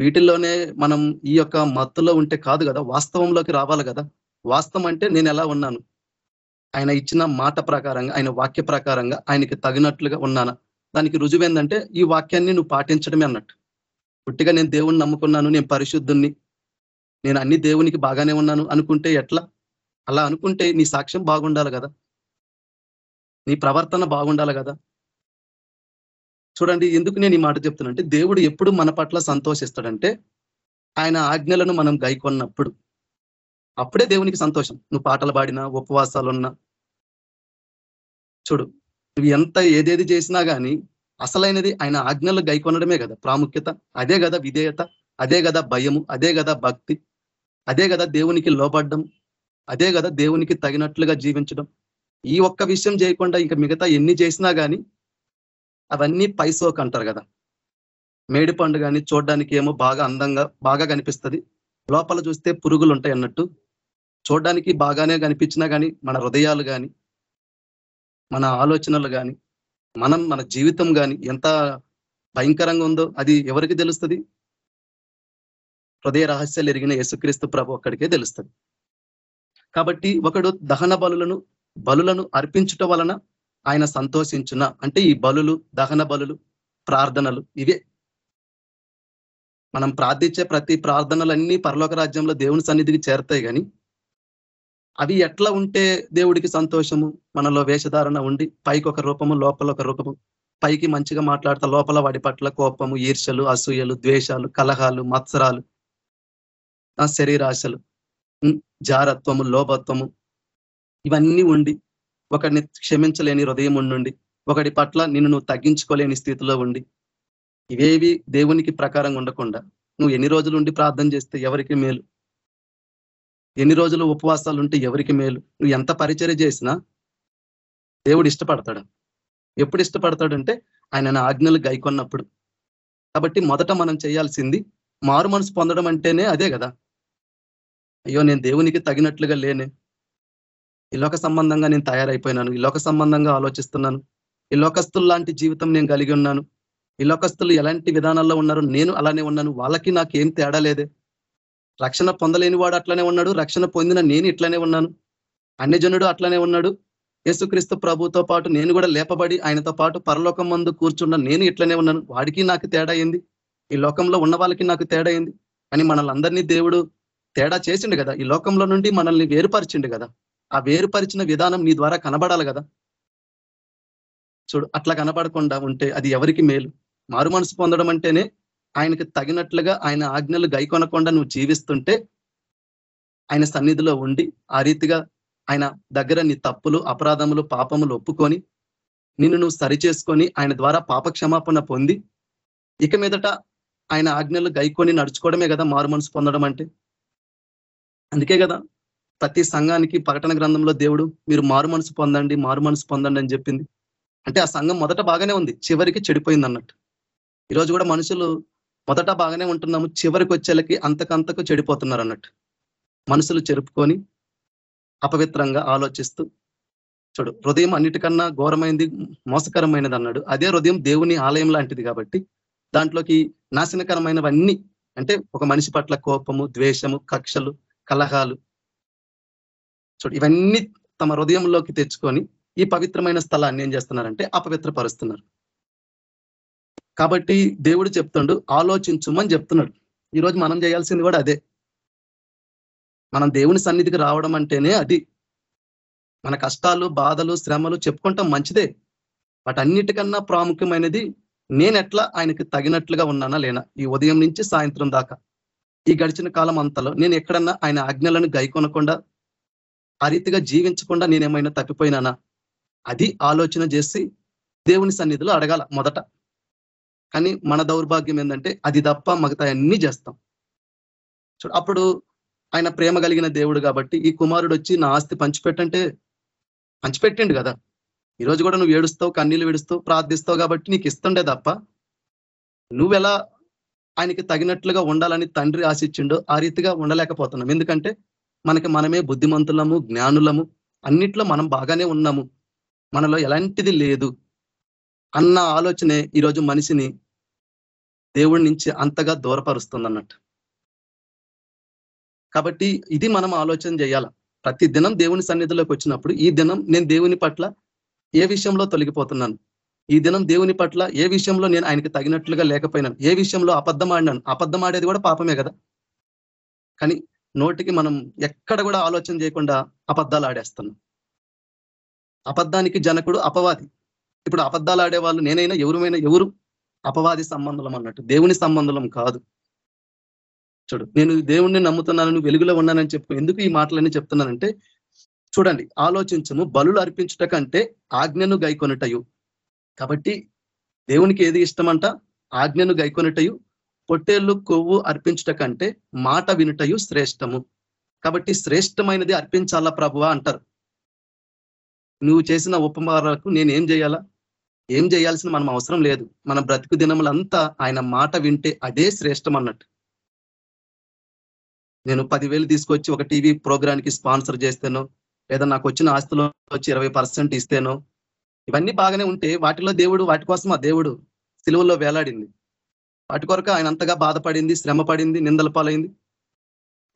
వీటిల్లోనే మనం ఈ యొక్క మత్తులో ఉంటే కాదు కదా వాస్తవంలోకి రావాలి కదా. వాస్తవం అంటే నేను ఎలా ఉన్నాను? ఆయన ఇచ్చిన మాట ప్రకారంగా ఆయన వాక్య ప్రకారంగా ఆయనకి తగినట్లుగా ఉన్నానా? దానికి రుజువు ఏంటంటే ఈ వాక్యాన్ని నువ్వు పాటించడమే అన్నట్టు. పుట్టిగా నేను దేవుణ్ణి నమ్ముకున్నాను నేను పరిశుద్ధుణ్ణి నేను అన్ని దేవునికి బాగానే ఉన్నాను అనుకుంటే ఎట్లా? అలా అనుకుంటే నీ సాక్ష్యం బాగుండాలి కదా. నీ ప్రవర్తన బాగుండాలి కదా. చూడండి ఎందుకు నేను ఈ మాట చెప్తున్నా దేవుడు ఎప్పుడు మన పట్ల సంతోషిస్తాడంటే ఆయన ఆజ్ఞలను మనం గైకొన్నప్పుడు. అప్పుడే దేవునికి సంతోషం. నువ్వు పాటలు పాడినా ఉపవాసాలున్నా. చూడు నువ్వు ఎంత ఏదేది చేసినా కానీ అసలైనది ఆయన ఆజ్ఞలు గైకొనడమే కదా ప్రాముఖ్యత. అదే కదా విధేయత అదే కదా భయము అదే కదా భక్తి. అదే కదా దేవునికి లోబడ్డం అదే కదా దేవునికి తగినట్లుగా జీవించడం. ఈ ఒక్క విషయం చేయకుండా ఇంకా మిగతా ఎన్ని చేసినా కానీ అవన్నీ పైసోక్ అంటారు కదా. మేడి పండు కానీ చూడడానికి ఏమో బాగా అందంగా బాగా కనిపిస్తుంది. లోపల చూస్తే పురుగులు ఉంటాయి అన్నట్టు. చూడడానికి బాగానే కనిపించినా కానీ మన హృదయాలు కానీ మన ఆలోచనలు కానీ మనం మన జీవితం కానీ ఎంత భయంకరంగా ఉందో అది ఎవరికి తెలుస్తుంది? హృదయ రహస్యాలు ఎరిగిన యేసుక్రీస్తు ప్రభు ఒక్కడికే తెలుస్తుంది కాబట్టి ఒకడు దహన బలులను బలులను అర్పించుట వలన ఆయన సంతోషించున? అంటే ఈ బలులు దహన బలులు ప్రార్థనలు ఇవే. మనం ప్రార్థించే ప్రతి ప్రార్థనలన్నీ పరలోక రాజ్యంలో దేవుని సన్నిధికి చేరతాయి కానీ అవి ఎట్లా ఉంటే దేవుడికి సంతోషము? మనలో వేషధారణ ఉండి పైకి ఒక రూపము లోపల ఒక రూపము. పైకి మంచిగా మాట్లాడతా లోపల వాడి పట్ల కోపము ఈర్షలు అసూయలు ద్వేషాలు కలహాలు మత్సరాలు ఆ శరీరాశలు. జారత్వము లోభత్వము ఇవన్నీ ఉండి ఒకడిని క్షమించలేని హృదయం ఉండి ఒకడి పట్ల నిన్ను నువ్వు తగ్గించుకోలేని స్థితిలో ఉండి ఇవేవి దేవునికి ప్రకారంగా ఉండకుండా నువ్వు ఎన్ని రోజులు ఉండి ప్రార్థన చేస్తే ఎవరికి మేలు? ఎన్ని రోజులు ఉపవాసాలు ఉంటే ఎవరికి మేలు? నువ్వు ఎంత పరిచర్య చేసినా దేవుడు ఇష్టపడతాడు. ఎప్పుడు ఇష్టపడతాడంటే ఆయన ఆజ్ఞలు గైకొన్నప్పుడు. కాబట్టి మొదట మనం చేయాల్సింది మారు మనసు పొందడం అంటేనే అదే కదా. అయ్యో నేను దేవునికి తగినట్లుగా లేనే. ఈ లోక సంబంధంగా నేను తయారైపోయినాను. ఈ లోక సంబంధంగా ఆలోచిస్తున్నాను. ఈ లోకస్తులు లాంటి జీవితం నేను కలిగి ఉన్నాను. ఈ లోకస్తులు ఎలాంటి విధానాల్లో ఉన్నారు నేను అలానే ఉన్నాను. వాళ్ళకి నాకు ఏం తేడా లేదే. రక్షణ పొందలేని వాడు అట్లనే ఉన్నాడు. రక్షణ పొందిన నేను ఇట్లనే ఉన్నాను. అన్యజనుడు అట్లనే ఉన్నాడు. యేసుక్రీస్తు ప్రభుతో పాటు నేను కూడా లేపబడి ఆయనతో పాటు పరలోకం మందు కూర్చున్న నేను ఇట్లనే ఉన్నాను. వాడికి నాకు తేడా అయింది ఈ లోకంలో ఉన్న వాళ్ళకి నాకు తేడా అయింది అని మనల్ని దేవుడు తేడా చేసిండు కదా. ఈ లోకంలో నుండి మనల్ని వేరుపరిచిండు కదా. ఆ వేరుపరిచిన విధానం నీ ద్వారా కనబడాలి కదా. చూడు అట్లా కనబడకుండా ఉంటే అది ఎవరికి మేలు? మారు మనసు పొందడం అంటేనే ఆయనకి తగినట్లుగా ఆయన ఆజ్ఞలు గైకొనకుండా నువ్వు జీవిస్తుంటే ఆయన సన్నిధిలో ఉండి ఆ రీతిగా ఆయన దగ్గర నీ తప్పులు అపరాధములు పాపములు ఒప్పుకొని నిన్ను నువ్వు సరిచేసుకొని ఆయన ద్వారా పాప క్షమాపణ పొంది ఇక మీదట ఆయన ఆజ్ఞలు గైకొని నడుచుకోవడమే కదా మారు మనసు పొందడం అంటే? అందుకే కదా ప్రతి సంఘానికి ప్రకటన గ్రంథంలో దేవుడు మీరు మారు మనసు పొందండి మారు మనసు పొందండి అని చెప్పింది. అంటే ఆ సంఘం మొదట బాగానే ఉంది చివరికి చెడిపోయింది అన్నట్టు. ఈరోజు కూడా మనుషులు మొదట బాగానే ఉంటున్నాము చివరికి వచ్చేలకి అంతకంతకు చెడిపోతున్నారు అన్నట్టు. మనసులు చెరుపుకొని అపవిత్రంగా ఆలోచిస్తూ చూడు హృదయం అన్నిటికన్నా ఘోరమైంది మోసకరమైనది అన్నాడు. అదే హృదయం దేవుని ఆలయం లాంటిది కాబట్టి దాంట్లోకి నాశనకరమైనవన్నీ అంటే ఒక మనిషి పట్ల కోపము ద్వేషము కక్షలు కలహాలు. చూడు ఇవన్నీ తమ హృదయంలోకి తెచ్చుకొని ఈ పవిత్రమైన స్థలాన్ని ఏం చేస్తున్నారంటే అపవిత్రపరుస్తున్నారు. కాబట్టి దేవుడు చెప్తుండు ఆలోచించుమని చెప్తున్నాడు. ఈరోజు మనం చేయాల్సింది కూడా అదే. మనం దేవుని సన్నిధికి రావడం అంటేనే అది. మన కష్టాలు బాధలు శ్రమలు చెప్పుకుంటాం మంచిదే. వాటన్నిటికన్నా ప్రాముఖ్యమైనది నేను ఎట్లా ఆయనకి తగినట్లుగా ఉన్నానా లేనా? ఈ ఉదయం నుంచి సాయంత్రం దాకా. ఈ గడిచిన కాలం అంతలో నేను ఎక్కడన్నా ఆయన ఆజ్ఞలను గైకొనకుండా ఆ రీతిగా జీవించకుండా నేనేమైనా తప్పిపోయినానా? అది ఆలోచన చేసి దేవుని సన్నిధిలో అడగాల మొదట. కానీ మన దౌర్భాగ్యం ఏంటంటే అది తప్ప మిగతా చేస్తాం. చూడు అప్పుడు ఆయన ప్రేమ కలిగిన దేవుడు కాబట్టి ఈ కుమారుడు వచ్చి నా ఆస్తి పంచిపెట్టంటే పంచిపెట్టిండు కదా. ఈరోజు కూడా నువ్వు ఏడుస్తావు కన్నీళ్ళు విడుస్తావు ప్రార్థిస్తావు కాబట్టి నీకు ఇస్తుండే తప్ప నువ్వెలా ఆయనకి తగినట్లుగా ఉండాలని తండ్రి ఆశించిండు ఆ రీతిగా ఉండలేకపోతున్నాం. ఎందుకంటే మనకి మనమే బుద్ధిమంతులము జ్ఞానులము అన్నిట్లో మనం బాగానే ఉన్నాము. మనలో ఎలాంటిది లేదు. అన్న ఆలోచనే ఈరోజు మనిషిని దేవుడి నుంచి అంతగా దూరపరుస్తుంది అన్నట్టు కాబట్టి ఇది మనం ఆలోచన చేయాల. ప్రతి దినం దేవుని సన్నిధిలోకి వచ్చినప్పుడు ఈ దినం నేను దేవుని పట్ల ఏ విషయంలో తొలగిపోతున్నాను? ఈ దినం దేవుని పట్ల ఏ విషయంలో నేను ఆయనకి తగినట్లుగా లేకపోయినాను ఏ విషయంలో అబద్ధం ఆడినాను అబద్ధం ఆడేది కూడా పాపమే కదా? కానీ నోటికి మనం ఎక్కడ కూడా ఆలోచన చేయకుండా అబద్ధాలు ఆడేస్తున్నాం. అబద్ధానికి జనకుడు అపవాది. ఇప్పుడు అబద్ధాలు ఆడేవాళ్ళు నేనైనా ఎవరుమైనా ఎవరు? అపవాది సంబంధం అన్నట్టు. దేవుని సంబంధం కాదు. చూడు నేను దేవుణ్ణి నమ్ముతున్నాను వెలుగులో ఉన్నానని చెప్పు ఎందుకు ఈ మాటలన్నీ చెప్తున్నానంటే చూడండి ఆలోచించము బలులు అర్పించుట కంటే ఆజ్ఞను గైకొనుటయు. కాబట్టి దేవునికి ఏది ఇష్టమంట? ఆజ్ఞను గైకొనుటయు పొట్టేళ్ళు కొవ్వు అర్పించుట కంటే మాట వినుటయు శ్రేష్టము. కాబట్టి శ్రేష్టమైనది అర్పించాలా ప్రభువా అంటారు. నువ్వు చేసిన ఉపమారాలకు నేను ఏం చేయాలా? ఏం చేయాల్సిన మనం అవసరం లేదు. మన బ్రతుకు దినములంతా ఆయన మాట వింటే అదే శ్రేష్టం అన్నట్టు. నేను పదివేలు తీసుకొచ్చి ఒక టీవీ ప్రోగ్రానికి స్పాన్సర్ చేస్తాను లేదా నాకు వచ్చిన ఆస్తిలో వచ్చి ఇరవై పర్సెంట్ ఇస్తేనో ఇవన్నీ బాగానే ఉంటే వాటిలో దేవుడు వాటి కోసం ఆ దేవుడు సిలువల్లో వేలాడింది. వాటి కొరకు ఆయన అంతగా బాధపడింది శ్రమ పడింది నిందల పాలైంది.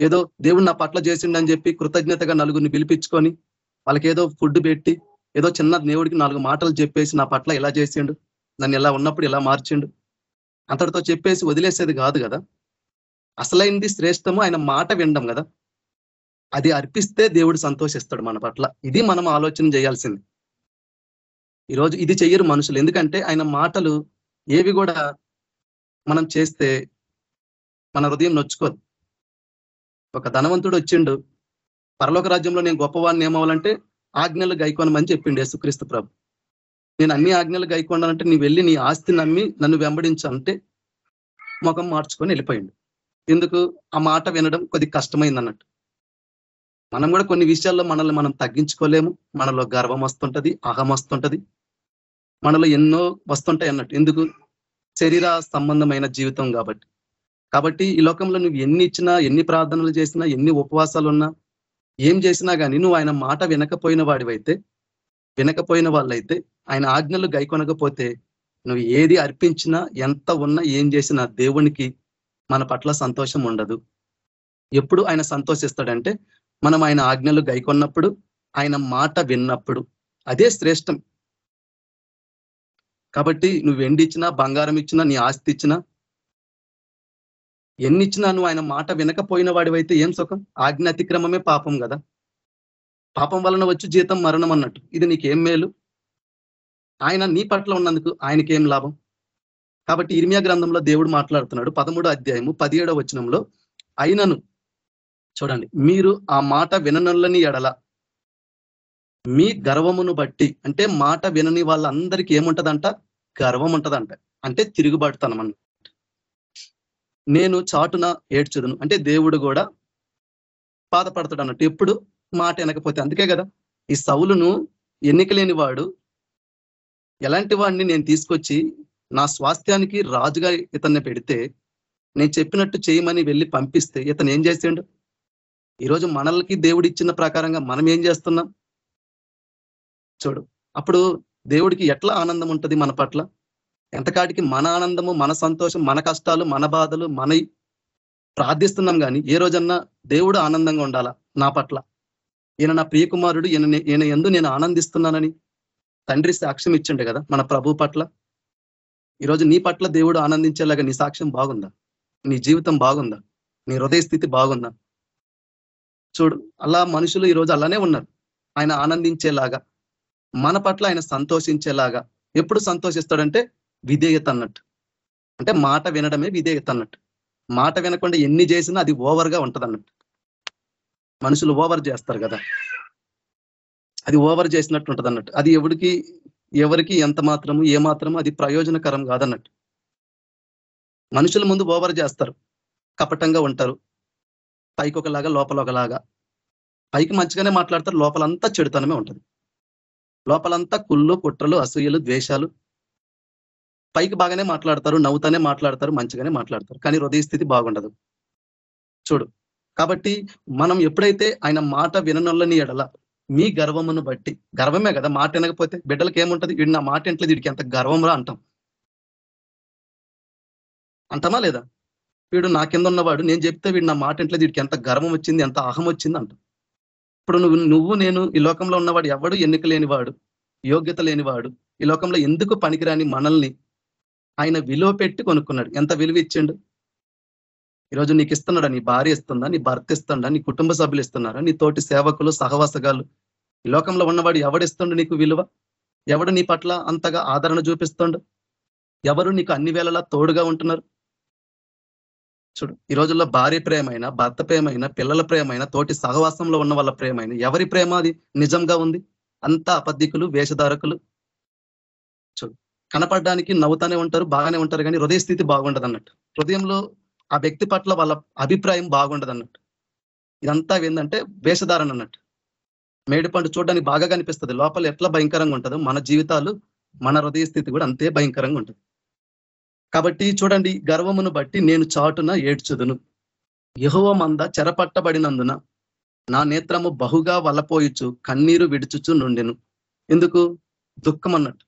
ఏదో దేవుడు నా పట్ల చేసిండని చెప్పి కృతజ్ఞతగా నలుగురిని పిలిపించుకొని వాళ్ళకి ఏదో ఫుడ్ పెట్టి ఏదో చిన్న దేవుడికి నాలుగు మాటలు చెప్పేసి నా పట్ల ఇలా చేసిండు నన్ను ఇలా ఉన్నప్పుడు ఇలా మార్చిండు. అంతటితో చెప్పేసి వదిలేసేది కాదు కదా. అసలైంది శ్రేష్టము ఆయన మాట వినడం కదా. అది అర్పిస్తే దేవుడు సంతోషిస్తాడు మన పట్ల. ఇది మనం ఆలోచన చేయాల్సింది. ఈరోజు ఇది చెయ్యరు మనుషులు. ఎందుకంటే ఆయన మాటలు ఏవి కూడా మనం చేస్తే మన హృదయం నొచ్చుకోదు. ఒక ధనవంతుడు వచ్చిండు పరలోక రాజ్యంలో నేను గొప్పవాడిని ఏమవ్వాలంటే ఆజ్ఞలు గైకొనమని చెప్పిండు యేసుక్రీస్తు ప్రభు. నేను అన్ని ఆజ్ఞలు గైకొండాలంటే నీ వెళ్ళి నీ ఆస్తి నమ్మి నన్ను వెంబడించంటే ముఖం మార్చుకొని వెళ్ళిపోయిండు. ఎందుకు? ఆ మాట వినడం కొద్ది కష్టమైంది అన్నట్టు మనం కూడా కొన్ని విషయాల్లో మనల్ని మనం తగ్గించుకోలేము. మనలో గర్వం వస్తుంటది అహం వస్తుంటది. మనలో ఎన్నో వస్తుంటాయి అన్నట్టు. ఎందుకు? శరీర సంబంధమైన జీవితం కాబట్టి. కాబట్టి ఈ లోకంలో నువ్వు ఎన్ని ఇచ్చినా ఎన్ని ప్రార్థనలు చేసినా ఎన్ని ఉపవాసాలు ఉన్నా ఏం చేసినా కానీ నువ్వు ఆయన మాట వినకపోయిన వాడివైతే వినకపోయిన వాళ్ళైతే ఆయన ఆజ్ఞలు గైకొనకపోతే నువ్వు ఏది అర్పించినా ఎంత ఉన్నా ఏం చేసినా దేవునికి మన పట్ల సంతోషం ఉండదు. ఎప్పుడు ఆయన సంతోషిస్తాడంటే మనం ఆయన ఆజ్ఞలు గైకొన్నప్పుడు ఆయన మాట విన్నప్పుడు. అదే శ్రేష్టం. కాబట్టి నువ్వు వెండి ఇచ్చినా బంగారం ఇచ్చినా నీ ఆస్తి ఇచ్చినా ఎన్ని ఇచ్చినా నువ్వు ఆయన మాట వినకపోయిన వాడివైతే ఏం సుఖం? ఆజ్ఞ అతిక్రమమే పాపం కదా. పాపం వలన వచ్చి జీతం మరణం అన్నట్టు. ఇది నీకేం మేలు? ఆయన నీ పట్ల ఉన్నందుకు ఆయనకేం లాభం? కాబట్టి ఇర్మియా గ్రంథంలో దేవుడు మాట్లాడుతున్నాడు. పదమూడో అధ్యాయము పదిహేడో వచనంలో అయినను. చూడండి. మీరు ఆ మాట విననులని ఎడల మీ గర్వమును బట్టి అంటే మాట వినని వాళ్ళందరికీ ఏముంటదంట? గర్వం ఉంటదంట. అంటే తిరుగుబాటుతనం అన్నమాట. నేను చాటున ఏడ్చుదును. అంటే దేవుడు కూడా బాధపడతాడు అన్నట్టు. ఎప్పుడు మాట వినకపోతే. అందుకే కదా ఈ సవులును ఎన్నికలేని వాడు ఎలాంటి వాడిని నేను తీసుకొచ్చి నా స్వాస్థ్యానికి రాజుగా ఇతన్ని పెడితే నేను చెప్పినట్టు చేయమని వెళ్ళి పంపిస్తే ఇతను ఏం చేసిండు? ఈరోజు మనల్కి దేవుడు ఇచ్చిన ప్రకారంగా మనం ఏం చేస్తున్నాం? చూడు అప్పుడు దేవుడికి ఎట్లా ఆనందం ఉంటది మన పట్ల? ఎంతకాటికి మన ఆనందము మన సంతోషం మన కష్టాలు మన బాధలు మన ప్రార్థిస్తున్నాం కానీ ఏ రోజన్నా దేవుడు ఆనందంగా ఉండాలా నా పట్ల? ఈయన నా ప్రియకుమారుడు ఈయన ఈయన ఎందు నేను ఆనందిస్తున్నానని తండ్రి సాక్ష్యం ఇచ్చిండు కదా మన ప్రభు పట్ల? ఈరోజు నీ పట్ల దేవుడు ఆనందించేలాగా నీ సాక్ష్యం బాగుందా? నీ జీవితం బాగుందా? నీ హృదయ స్థితి బాగుందా? చూడు అలా మనుషులు ఈరోజు అలానే ఉన్నారు. ఆయన ఆనందించేలాగా. మన పట్ల ఆయన సంతోషించేలాగా ఎప్పుడు సంతోషిస్తాడంటే విధేయత అన్నట్టు. అంటే మాట వినడమే విధేయత అన్నట్టు. మాట వినకుండా ఎన్ని చేసినా అది ఓవర్గా అన్నట్టు మనుషులు ఓవర్ చేస్తారు కదా. అది ఓవర్ చేసినట్టు ఉంటుంది అన్నట్టు అది ఎవరికి ఎవరికి ఎంత మాత్రము ఏ మాత్రము అది ప్రయోజనకరం కాదన్నట్టు. మనుషుల ముందు ఓవర్ చేస్తారు. కపటంగా ఉంటారు. పైకి ఒకలాగా లోపల ఒకలాగా పైకి మంచిగానే మాట్లాడతారు. లోపలంతా చెడుతనమే ఉంటది. లోపలంతా కుళ్ళు కుట్రలు అసూయలు ద్వేషాలు. పైకి బాగానే మాట్లాడతారు నవ్వుతానే మాట్లాడతారు మంచిగానే మాట్లాడతారు కానీ హృదయ స్థితి బాగుండదు. చూడు కాబట్టి మనం ఎప్పుడైతే ఆయన మాట విననొల్లని ఎడల మీ గర్వమును బట్టి గర్వమే కదా మాట వినకపోతే బిడ్డలకి ఏముంటది? వీడు నా మాట ఇంట్లో వీడికి ఎంత గర్వంరా అంటాం. అంటామా లేదా? వీడు నా కింద ఉన్నవాడు నేను చెప్తే వీడు నా మాట ఇంట్లో వీడికి ఎంత గర్వం వచ్చింది ఎంత అహం వచ్చింది అంటాం. ఇప్పుడు నువ్వు నువ్వు నేను ఈ లోకంలో ఉన్నవాడు ఎవడు ఎన్నిక లేనివాడు యోగ్యత లేనివాడు ఈ లోకంలో ఎందుకు పనికిరాని మనల్ని ఆయన విలువ పెట్టి కొనుక్కున్నాడు? ఎంత విలువ ఇచ్చిండు? ఈరోజు నీకు ఇస్తున్నాడా? నీ భార్య ఇస్తుందా? నీ భర్త ఇస్తుందా? నీ కుటుంబ సభ్యులు ఇస్తున్నారా? నీ తోటి సేవకులు సహవాసగాలు ఈ లోకంలో ఉన్నవాడు ఎవడిస్తుండు నీకు విలువ? ఎవడు నీ పట్ల అంతగా ఆదరణ చూపిస్తుండు? ఎవరు నీకు అన్ని వేళలా తోడుగా ఉంటున్నారు? చూడు ఈ రోజుల్లో భార్య ప్రేమైన భర్త ప్రేమైన పిల్లల ప్రేమైన తోటి సహవాసంలో ఉన్న వాళ్ళ ప్రేమైన ఎవరి ప్రేమ అది? నిజంగా ఉంది? అంతా అబద్ధికులు వేషధారకులు. చూడు కనపడడానికి నవ్వుతానే ఉంటారు బాగానే ఉంటారు కానీ హృదయ స్థితి బాగుండదు అన్నట్టు హృదయంలో ఆ వ్యక్తి పట్ల వాళ్ళ అభిప్రాయం బాగుండదు అన్నట్టు ఇదంతా ఏంటంటే వేషధారణ అన్నట్టు. మేడిపండు చూడడానికి బాగా కనిపిస్తుంది. లోపల ఎట్లా భయంకరంగా ఉంటుందో మన జీవితాలు మన హృదయ స్థితి కూడా అంతే భయంకరంగా ఉంటుంది. కాబట్టి చూడండి గర్వమును బట్టి నేను చాటున ఏడ్చుదును. యహోవ మంద చెరపట్టబడినందున నా నేత్రము బహుగా వలపోయిచు కన్నీరు విడుచుచు నుండెను. ఎందుకు? దుఃఖం అన్నట్టు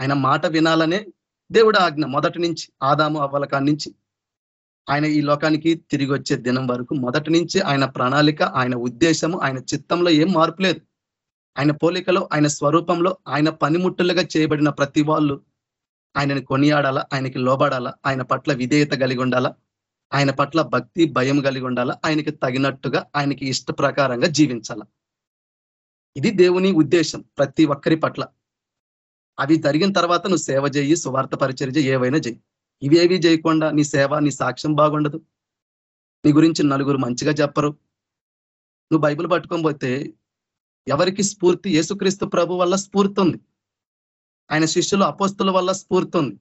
ఆయన మాట వినాలనే దేవుడు ఆజ్ఞ. మొదటి నుంచి ఆదాము అవ్వల నుంచి ఆయన ఈ లోకానికి తిరిగి వచ్చే దినం వరకు మొదటి నుంచి ఆయన ప్రణాళిక ఆయన ఉద్దేశము ఆయన చిత్తంలో ఏం మార్పు లేదు. ఆయన పోలికలో ఆయన స్వరూపంలో ఆయన పనిముట్టులుగా చేయబడిన ప్రతి వాళ్ళు ఆయనని కొనియాడాలా? ఆయనకి లోబడాలా? ఆయన పట్ల విధేయత కలిగి ఉండాలా? ఆయన పట్ల భక్తి భయం కలిగి ఉండాలా? ఆయనకి తగినట్టుగా ఆయనకి ఇష్ట ప్రకారంగా జీవించాలా? ఇది దేవుని ఉద్దేశం ప్రతి ఒక్కరి పట్ల. అవి జరిగిన తర్వాత నువ్వు సేవ చేయి సువార్త పరిచర్య ఏవైనా చేయి. ఇవేవి చేయకుండా నీ సేవ నీ సాక్ష్యం బాగుండదు. నీ గురించి నలుగురు మంచిగా చెప్పరు. నువ్వు బైబిల్ పట్టుకొని పోతే ఎవరికి స్ఫూర్తి? యేసుక్రీస్తు ప్రభు వల్ల స్ఫూర్తి ఉంది. ఆయన శిష్యులు అపోస్తుల వల్ల స్ఫూర్తి ఉంది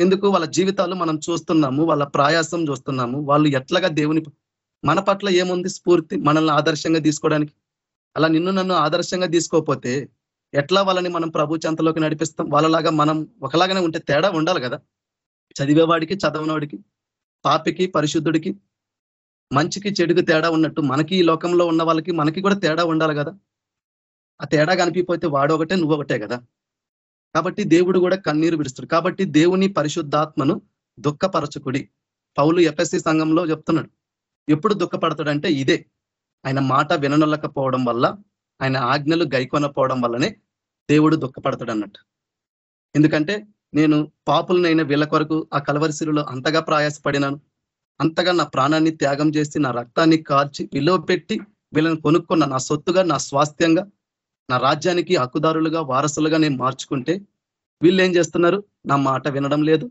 ఎందుకు? వాళ్ళ జీవితాలు మనం చూస్తున్నాము వాళ్ళ ప్రయాసం చూస్తున్నాము. వాళ్ళు ఎట్లాగా దేవుని మన పట్ల ఏముంది స్ఫూర్తి? మనల్ని ఆదర్శంగా తీసుకోవడానికి. అలా నిన్ను నన్ను ఆదర్శంగా తీసుకోకపోతే ఎట్లా వాళ్ళని మనం ప్రభు చెంతలోకి నడిపిస్తాం? వాళ్ళలాగా మనం ఒకలాగానే ఉంటే తేడా ఉండాలి కదా. చదివేవాడికి చదవనవాడికి పాపికి పరిశుద్ధుడికి మంచికి చెడుకు తేడా ఉన్నట్టు మనకి ఈ లోకంలో ఉన్న వాళ్ళకి మనకి కూడా తేడా ఉండాలి కదా. ఆ తేడా కనిపిపోతే వాడు ఒకటే నువ్వు ఒకటే కదా. కాబట్టి దేవుడు కూడా కన్నీరు విడుస్తాడు కాబట్టి దేవుని పరిశుద్ధాత్మను దుఃఖపరచుకుడి. పౌలు ఎఫ్ఎస్సి సంఘంలో చెప్తున్నాడు. ఎప్పుడు దుఃఖపడతాడంటే ఇదే. ఆయన మాట విననొల్లకపోవడం వల్ల ఆయన ఆజ్ఞలు గైకొనపోవడం వల్లనే దేవుడు దుఃఖపడతాడు అన్నట్టు ఎందుకంటే నేను పాపులనైన వీళ్ళ కొరకు ఆ కలవరిశిలో అంతగా ప్రయాసపడినాను. అంతగా నా ప్రాణాన్ని త్యాగం చేసి నా రక్తాన్ని కార్చి విలువ పెట్టి వీళ్ళని కొనుక్కున్న నా సొత్తుగా నా స్వాస్థ్యంగా నా రాజ్యానికి హక్కుదారులుగా వారసులుగా నేను మార్చుకుంటే వీళ్ళు ఏం చేస్తున్నారు? నా మాట వినడం లేదు.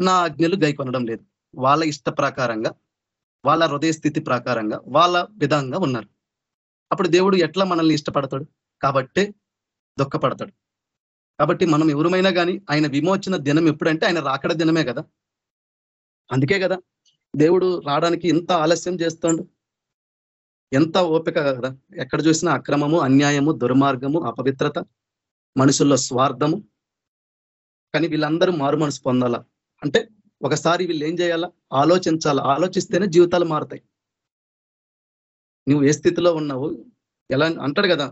నా ఆజ్ఞలు గైకొనడం లేదు. వాళ్ళ ఇష్ట ప్రకారంగా వాళ్ళ హృదయ స్థితి ప్రకారంగా వాళ్ళ విధంగా ఉన్నారు. అప్పుడు దేవుడు ఎట్లా మనల్ని ఇష్టపడతాడు? కాబట్టే దుఃఖపడతాడు. కాబట్టి మనం ఎవరమైనా కానీ ఆయన విమోచన దినం ఎప్పుడంటే ఆయన రాకడ దినమే కదా? అందుకే కదా దేవుడు రావడానికి ఇంత ఆలస్యం చేస్తాడు. ఎంత ఓపిక కదా? ఎక్కడ చూసినా అక్రమము అన్యాయము దుర్మార్గము అపవిత్రత మనుషుల్లో స్వార్థము. కానీ వీళ్ళందరూ మారు మనసు పొందాలా? అంటే ఒకసారి వీళ్ళు ఏం చేయాలా? ఆలోచించాలా? ఆలోచిస్తేనే జీవితాలు మారుతాయి. నువ్వు ఏ స్థితిలో ఉన్నావు ఎలా అంటాడు కదా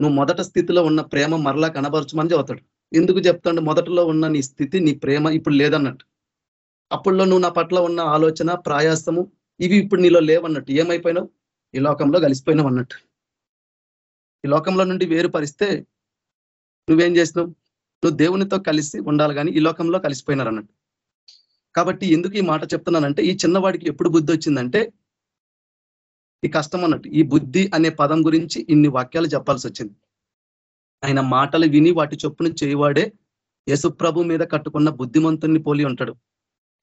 నువ్వు మొదట స్థితిలో ఉన్న ప్రేమ మరలా కనబరచమని చెబుతాడు. ఎందుకు చెప్తాడు? మొదటలో ఉన్న నీ స్థితి నీ ప్రేమ ఇప్పుడు లేదన్నట్టు. అప్పుడులో నువ్వు నా పట్ల ఉన్న ఆలోచన ప్రయాసము ఇవి ఇప్పుడు నీలో లేవన్నట్టు. ఏమైపోయినావు? ఈ లోకంలో కలిసిపోయినావు అన్నట్టు. ఈ లోకంలో నుండి వేరుపరిస్తే నువ్వేం చేసినావు? నువ్వు దేవునితో కలిసి ఉండాలి కానీ ఈ లోకంలో కలిసిపోయినారు అన్నట్టు. కాబట్టి ఎందుకు ఈ మాట చెప్తున్నానంటే ఈ చిన్నవాడికి ఎప్పుడు బుద్ధి వచ్చిందంటే ఈ కష్టం అన్నట్టు ఈ బుద్ధి అనే పదం గురించి ఇన్ని వాక్యాలు చెప్పాల్సి వచ్చింది. ఆయన మాటలు విని వాటి చొప్పున చేయవాడే యశుప్రభు మీద కట్టుకున్న బుద్ధిమంతుణ్ణి పోలి ఉంటాడు.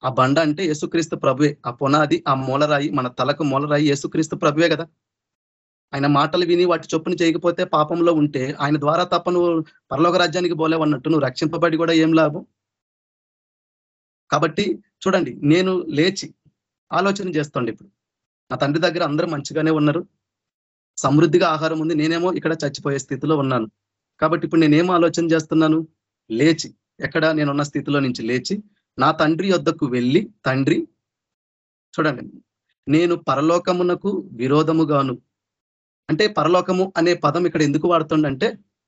ఆ బండ అంటే యేసుక్రీస్తు ప్రభువే. ఆ పునాది ఆ మూలరాయి మన తలకు మూలరాయి యేసుక్రీస్తు ప్రభువే కదా. ఆయన మాటలు విని వాటి చొప్పున చేయకపోతే పాపంలో ఉంటే ఆయన ద్వారా తప్ప నువ్వు పరలోక రాజ్యానికి పోలేవన్నట్టు నువ్వు రక్షింపబడి కూడా ఏం లాభం? కాబట్టి చూడండి నేను లేచి ఆలోచన చేస్తాండి ఇప్పుడు. నా తండ్రి దగ్గర అందరూ మంచిగానే ఉన్నారు. సమృద్ధిగా ఆహారం ఉంది. నేనేమో ఇక్కడ చచ్చిపోయే స్థితిలో ఉన్నాను. కాబట్టి ఇప్పుడు నేనేం ఆలోచన చేస్తున్నాను? లేచి ఎక్కడ నేనున్న స్థితిలో నుంచి లేచి నా తండ్రి యొద్దకు వెళ్ళి తండ్రి చూడండి నేను పరలోకమునకు విరోధముగాను. అంటే పరలోకము అనే పదం ఇక్కడ ఎందుకు వాడుతుండంటే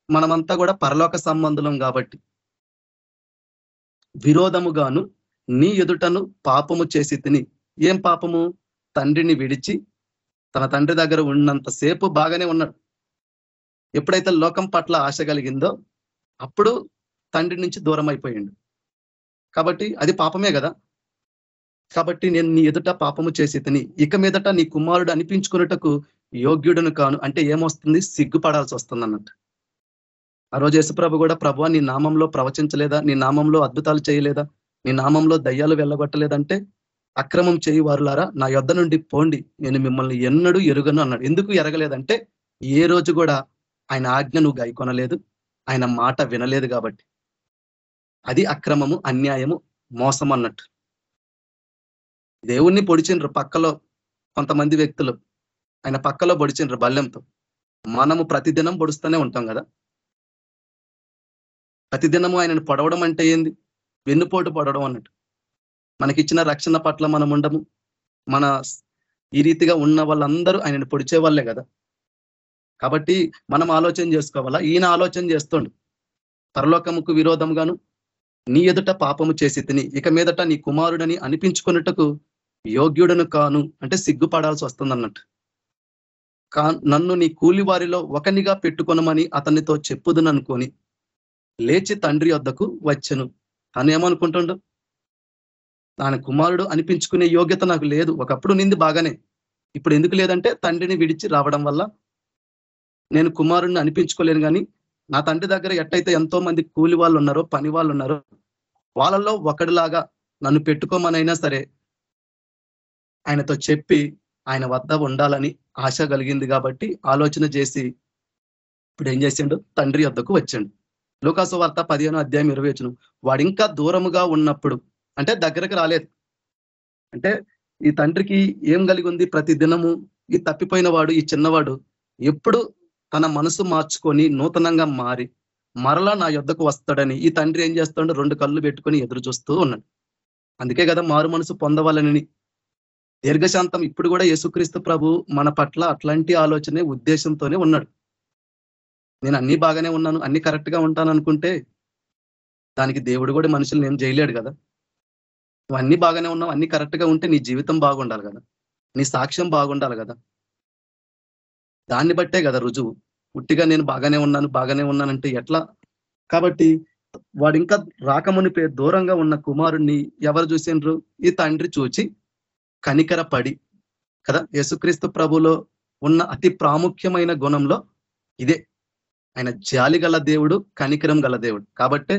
మనమంతా కూడా పరలోక సంబంధులం కాబట్టి. విరోధముగాను నీ ఎదుటను పాపము చేసి తిని. ఏం పాపము? తండ్రిని విడిచి తన తండ్రి దగ్గర ఉన్నంతసేపు బాగానే ఉన్నాడు. ఎప్పుడైతే లోకం పట్ల ఆశ కలిగిందో అప్పుడు తండ్రి నుంచి దూరం అయిపోయిండు కాబట్టి అది పాపమే కదా. కాబట్టి నేను నీ ఎదుట పాపము చేసి తిని ఇక మీదట నీ కుమారుడు అనిపించుకున్నటకు యోగ్యుడును కాను అంటే ఏమొస్తుంది? సిగ్గుపడాల్సి వస్తుంది అన్నట్టు ఆ రోజు యేసుప్రభు కూడా ప్రభు నీ నామంలో ప్రవచించలేదా? నీ నామంలో అద్భుతాలు చేయలేదా? నీ నామంలో దయ్యాలు వెళ్ళగొట్టలేదంటే అక్రమం చేయి వారులారా నా యొద్ధ నుండి పోండి నేను మిమ్మల్ని ఎన్నడూ ఎరుగను అన్నాడు. ఎందుకు ఎరగలేదంటే ఏ రోజు కూడా ఆయన ఆజ్ఞ నువ్వు గైకొనలేదు ఆయన మాట వినలేదు కాబట్టి. అది అక్రమము అన్యాయము మోసం అన్నట్టు దేవుణ్ణి పొడిచిండ్రు పక్కలో కొంతమంది వ్యక్తులు. ఆయన పక్కలో పొడిచిండ్రు బల్లెంతో. మనము ప్రతిదినం పొడుస్తూనే ఉంటాం కదా? ప్రతిదినము ఆయనను పొడవడం అంటే ఏంది? వెన్నుపోటు పొడవడం అన్నట్టు. మనకిచ్చిన రక్షణ పట్ల మనం ఉండము. మన ఈ రీతిగా ఉన్న వాళ్ళందరూ ఆయనను పొడిచే వాళ్ళే కదా? కాబట్టి మనం ఆలోచన చేసుకోవాలా? ఈయన ఆలోచన చేస్తుండు. పరలోకముకు విరోధంగాను నీ ఎదుట పాపము చేసి తిని ఇక మీదట నీ కుమారుడని అనిపించుకున్నట్టుకు యోగ్యుడను కాను అంటే సిగ్గుపడాల్సి వస్తుంది అన్నట్టు కా నన్ను నీ కూలి వారిలో ఒకనిగా పెట్టుకొనమని అతనితో చెప్పుదుననుకొని లేచి తండ్రి వద్దకు వచ్చను. తను ఏమనుకుంటుండు? తాను కుమారుడు అనిపించుకునే యోగ్యత నాకు లేదు. ఒకప్పుడు నింది బాగానే. ఇప్పుడు ఎందుకు లేదంటే తండ్రిని విడిచి రావడం వల్ల నేను కుమారుడిని అనిపించుకోలేను కానీ నా తండ్రి దగ్గర ఎట్టయితే ఎంతో మంది కూలి వాళ్ళు ఉన్నారో పని వాళ్ళు ఉన్నారో వాళ్ళల్లో ఒకటిలాగా నన్ను పెట్టుకోమనైనా సరే ఆయనతో చెప్పి ఆయన వద్ద ఉండాలని ఆశ కలిగింది కాబట్టి ఆలోచన చేసి ఇప్పుడు ఏం చేసిండు? తండ్రి వద్దకు వచ్చాడు. లోకాసు వార్త పదిహేను అధ్యాయం ఇరవై వచ్చిన వాడు ఇంకా దూరముగా ఉన్నప్పుడు అంటే దగ్గరకు రాలేదు. అంటే ఈ తండ్రికి ఏం కలిగి ఉంది? ప్రతి దినము ఈ తప్పిపోయిన వాడు ఈ చిన్నవాడు ఎప్పుడు తన మనసు మార్చుకొని నూతనంగా మారి మరలా నా యొద్దకు వస్తాడని ఈ తండ్రి ఏం చేస్తాడు? రెండు కళ్ళు పెట్టుకొని ఎదురు చూస్తూ ఉన్నాడు. అందుకే కదా మారు మనసు పొందవాలని దీర్ఘశాంతం ఇప్పుడు కూడా యేసుక్రీస్తు ప్రభు మన పట్ల అట్లాంటి ఆలోచనే ఉద్దేశంతోనే ఉన్నాడు. నేను అన్ని బాగానే ఉన్నాను అన్ని కరెక్ట్గా ఉంటాను అనుకుంటే దానికి దేవుడు కూడా మనుషులు ఏం చేయలేడు కదా. నువ్వు అన్ని బాగానే ఉన్నావు అన్ని కరెక్ట్గా ఉంటే నీ జీవితం బాగుండాలి కదా. నీ సాక్ష్యం బాగుండాలి కదా. దాన్ని బట్టే కదా రుజువు. ఉట్టిగా నేను బాగానే ఉన్నాను బాగానే ఉన్నానంటే ఎట్లా? కాబట్టి వాడు ఇంకా రాకమునిపే దూరంగా ఉన్న కుమారుణ్ణి ఎవరు చూసిండ్రు? ఈ తండ్రి చూచి కనికర పడి కదా యేసుక్రీస్తు ప్రభులో ఉన్న అతి ప్రాముఖ్యమైన గుణంలో ఇదే. ఆయన జాలి గల దేవుడు కనికరం గల దేవుడు. కాబట్టే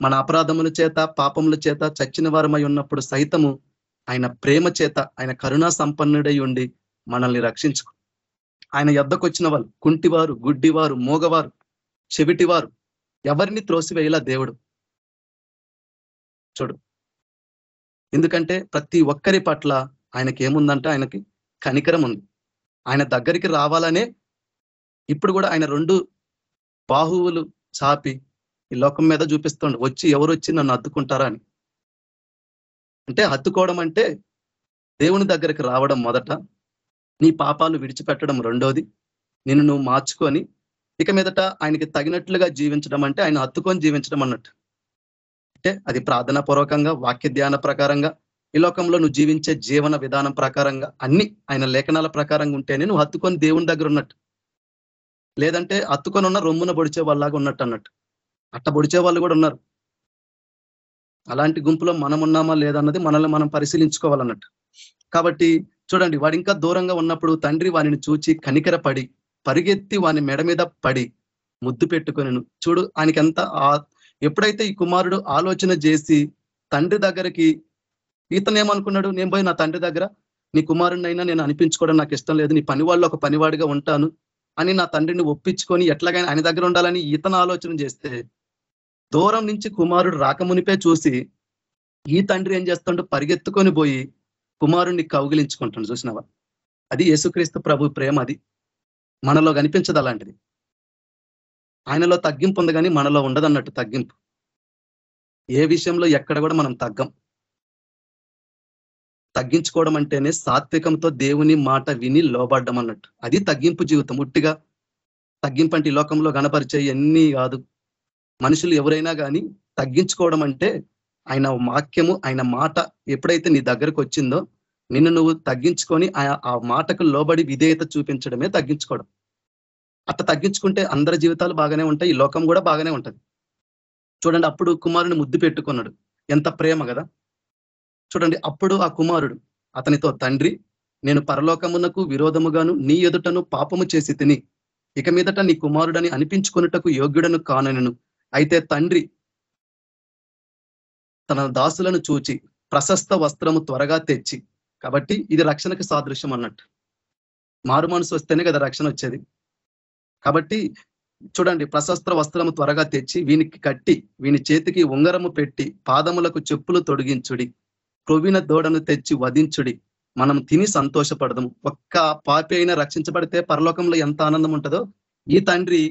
మన అపరాధముల చేత పాపముల చేత చచ్చిన వారమై ఉన్నప్పుడు సైతము ఆయన ప్రేమ చేత ఆయన కరుణా సంపన్నుడై ఉండి మనల్ని రక్షించుకు ఆయన ఎద్దకు వచ్చిన వాళ్ళు కుంటివారు గుడ్డివారు మోగవారు చెవిటివారు ఎవరిని త్రోసివేయలా దేవుడు? చూడు. ఎందుకంటే ప్రతి ఒక్కరి పట్ల ఆయనకి ఏముందంటే ఆయనకి కనికరం ఉంది ఆయన దగ్గరికి రావాలనే ఇప్పుడు కూడా ఆయన రెండు బాహువులు చాపి ఈ లోకం మీద చూపిస్తుండు. వచ్చి ఎవరు వచ్చి నన్ను హత్తుకుంటారా అని. అంటే హత్తుకోవడం అంటే దేవుని దగ్గరికి రావడం మొదట. నీ పాపాలు విడిచిపెట్టడం రెండోది. నిన్ను నువ్వు మార్చుకొని ఇక మీదట ఆయనకి తగినట్లుగా జీవించడం అంటే ఆయన హత్తుకొని జీవించడం అన్నట్టు. అంటే అది ప్రార్థనా పూర్వకంగా వాక్య ధ్యాన ప్రకారంగా ఈ లోకంలో నువ్వు జీవించే జీవన విధానం ప్రకారంగా అన్ని ఆయన లేఖనాల ప్రకారంగా ఉంటేనే నువ్వు హత్తుకొని దేవుని దగ్గర ఉన్నట్టు. లేదంటే హత్తుకొని ఉన్న రొమ్మున పొడిచే వాళ్ళలాగా ఉన్నట్టు అన్నట్టు. అట్ట పొడిచే వాళ్ళు కూడా ఉన్నారు. అలాంటి గుంపులో మనం ఉన్నామా లేదన్నది మనల్ని మనం పరిశీలించుకోవాలన్నట్టు. కాబట్టి చూడండి వాడు ఇంకా దూరంగా ఉన్నప్పుడు తండ్రి వానిని చూచి కనికర పడి పరిగెత్తి వాని మెడ మీద పడి ముద్దు పెట్టుకొని చూడు ఆయనకి ఎప్పుడైతే ఈ కుమారుడు ఆలోచన చేసి తండ్రి దగ్గరికి ఇతను ఏమనుకున్నాడు? నేను పోయి నా తండ్రి దగ్గర నీ కుమారుడినైనా నేను అనిపించుకోవడం నాకు ఇష్టం లేదు నీ పనివాళ్ళు ఒక పనివాడిగా ఉంటాను అని నా తండ్రిని ఒప్పించుకొని ఎట్లాగైనా ఆయన దగ్గర ఉండాలని ఇతను ఆలోచన చేస్తే దూరం నుంచి కుమారుడు రాకమునిపే చూసి ఈ తండ్రి ఏం చేస్తాడు? పరిగెత్తుకొని పోయి కుమారుణ్ణి కౌగిలించుకుంటాడు చూసినవా? అది యేసుక్రీస్తు ప్రభు ప్రేమ అది. మనలో కనిపించదు అలాంటిది. ఆయనలో తగ్గింపు ఉంది కానీ మనలో ఉండదన్నట్టు తగ్గింపు. ఏ విషయంలో ఎక్కడ కూడా మనం తగ్గం. తగ్గించుకోవడం అంటేనే సాత్వికంతో దేవుని మాట విని లోబడ్డం అన్నట్టు. అది తగ్గింపు జీవితం ఉట్టిగా. తగ్గింపు అంటే ఈ లోకంలో కనపరిచే ఎన్ని కాదు. మనుషులు ఎవరైనా కానీ తగ్గించుకోవడం అంటే ఆయన వాక్యము ఆయన మాట ఎప్పుడైతే నీ దగ్గరకు వచ్చిందో నిన్ను నువ్వు తగ్గించుకొని ఆ మాటకు లోబడి విధేయత చూపించడమే తగ్గించుకోవడం. అట్లా తగ్గించుకుంటే అందరి జీవితాలు బాగానే ఉంటాయి ఈ లోకం కూడా బాగానే ఉంటుంది. చూడండి అప్పుడు కుమారుని ముద్దు పెట్టుకున్నాడు. ఎంత ప్రేమ కదా. చూడండి అప్పుడు ఆ కుమారుడు అతనితో తండ్రి నేను పరలోకమునకు విరోధముగాను నీ ఎదుటను పాపము చేసి తిని ఇక మీదట నీ కుమారుడని అనిపించుకున్నటకు యోగ్యుడను కానను. అయితే తండ్రి తన దాసులను చూచి ప్రశస్త వస్త్రము త్వరగా తెచ్చి కాబట్టి ఇది రక్షణకి సాదృశ్యం అన్నట్టు. మారు మనసు వస్తేనే కదా రక్షణ వచ్చేది. కాబట్టి చూడండి ప్రశస్త్ర వస్త్రము త్వరగా తెచ్చి వీనికి కట్టి వీని చేతికి ఉంగరము పెట్టి పాదములకు చెప్పులు తొడిగించుడి క్రొవిన దూడను తెచ్చి వధించుడి మనం తిని సంతోషపడదాము. ఒక్క పాపి అయినా రక్షించబడితే పరలోకంలో ఎంత ఆనందం ఉంటుందో? ఈ తండ్రి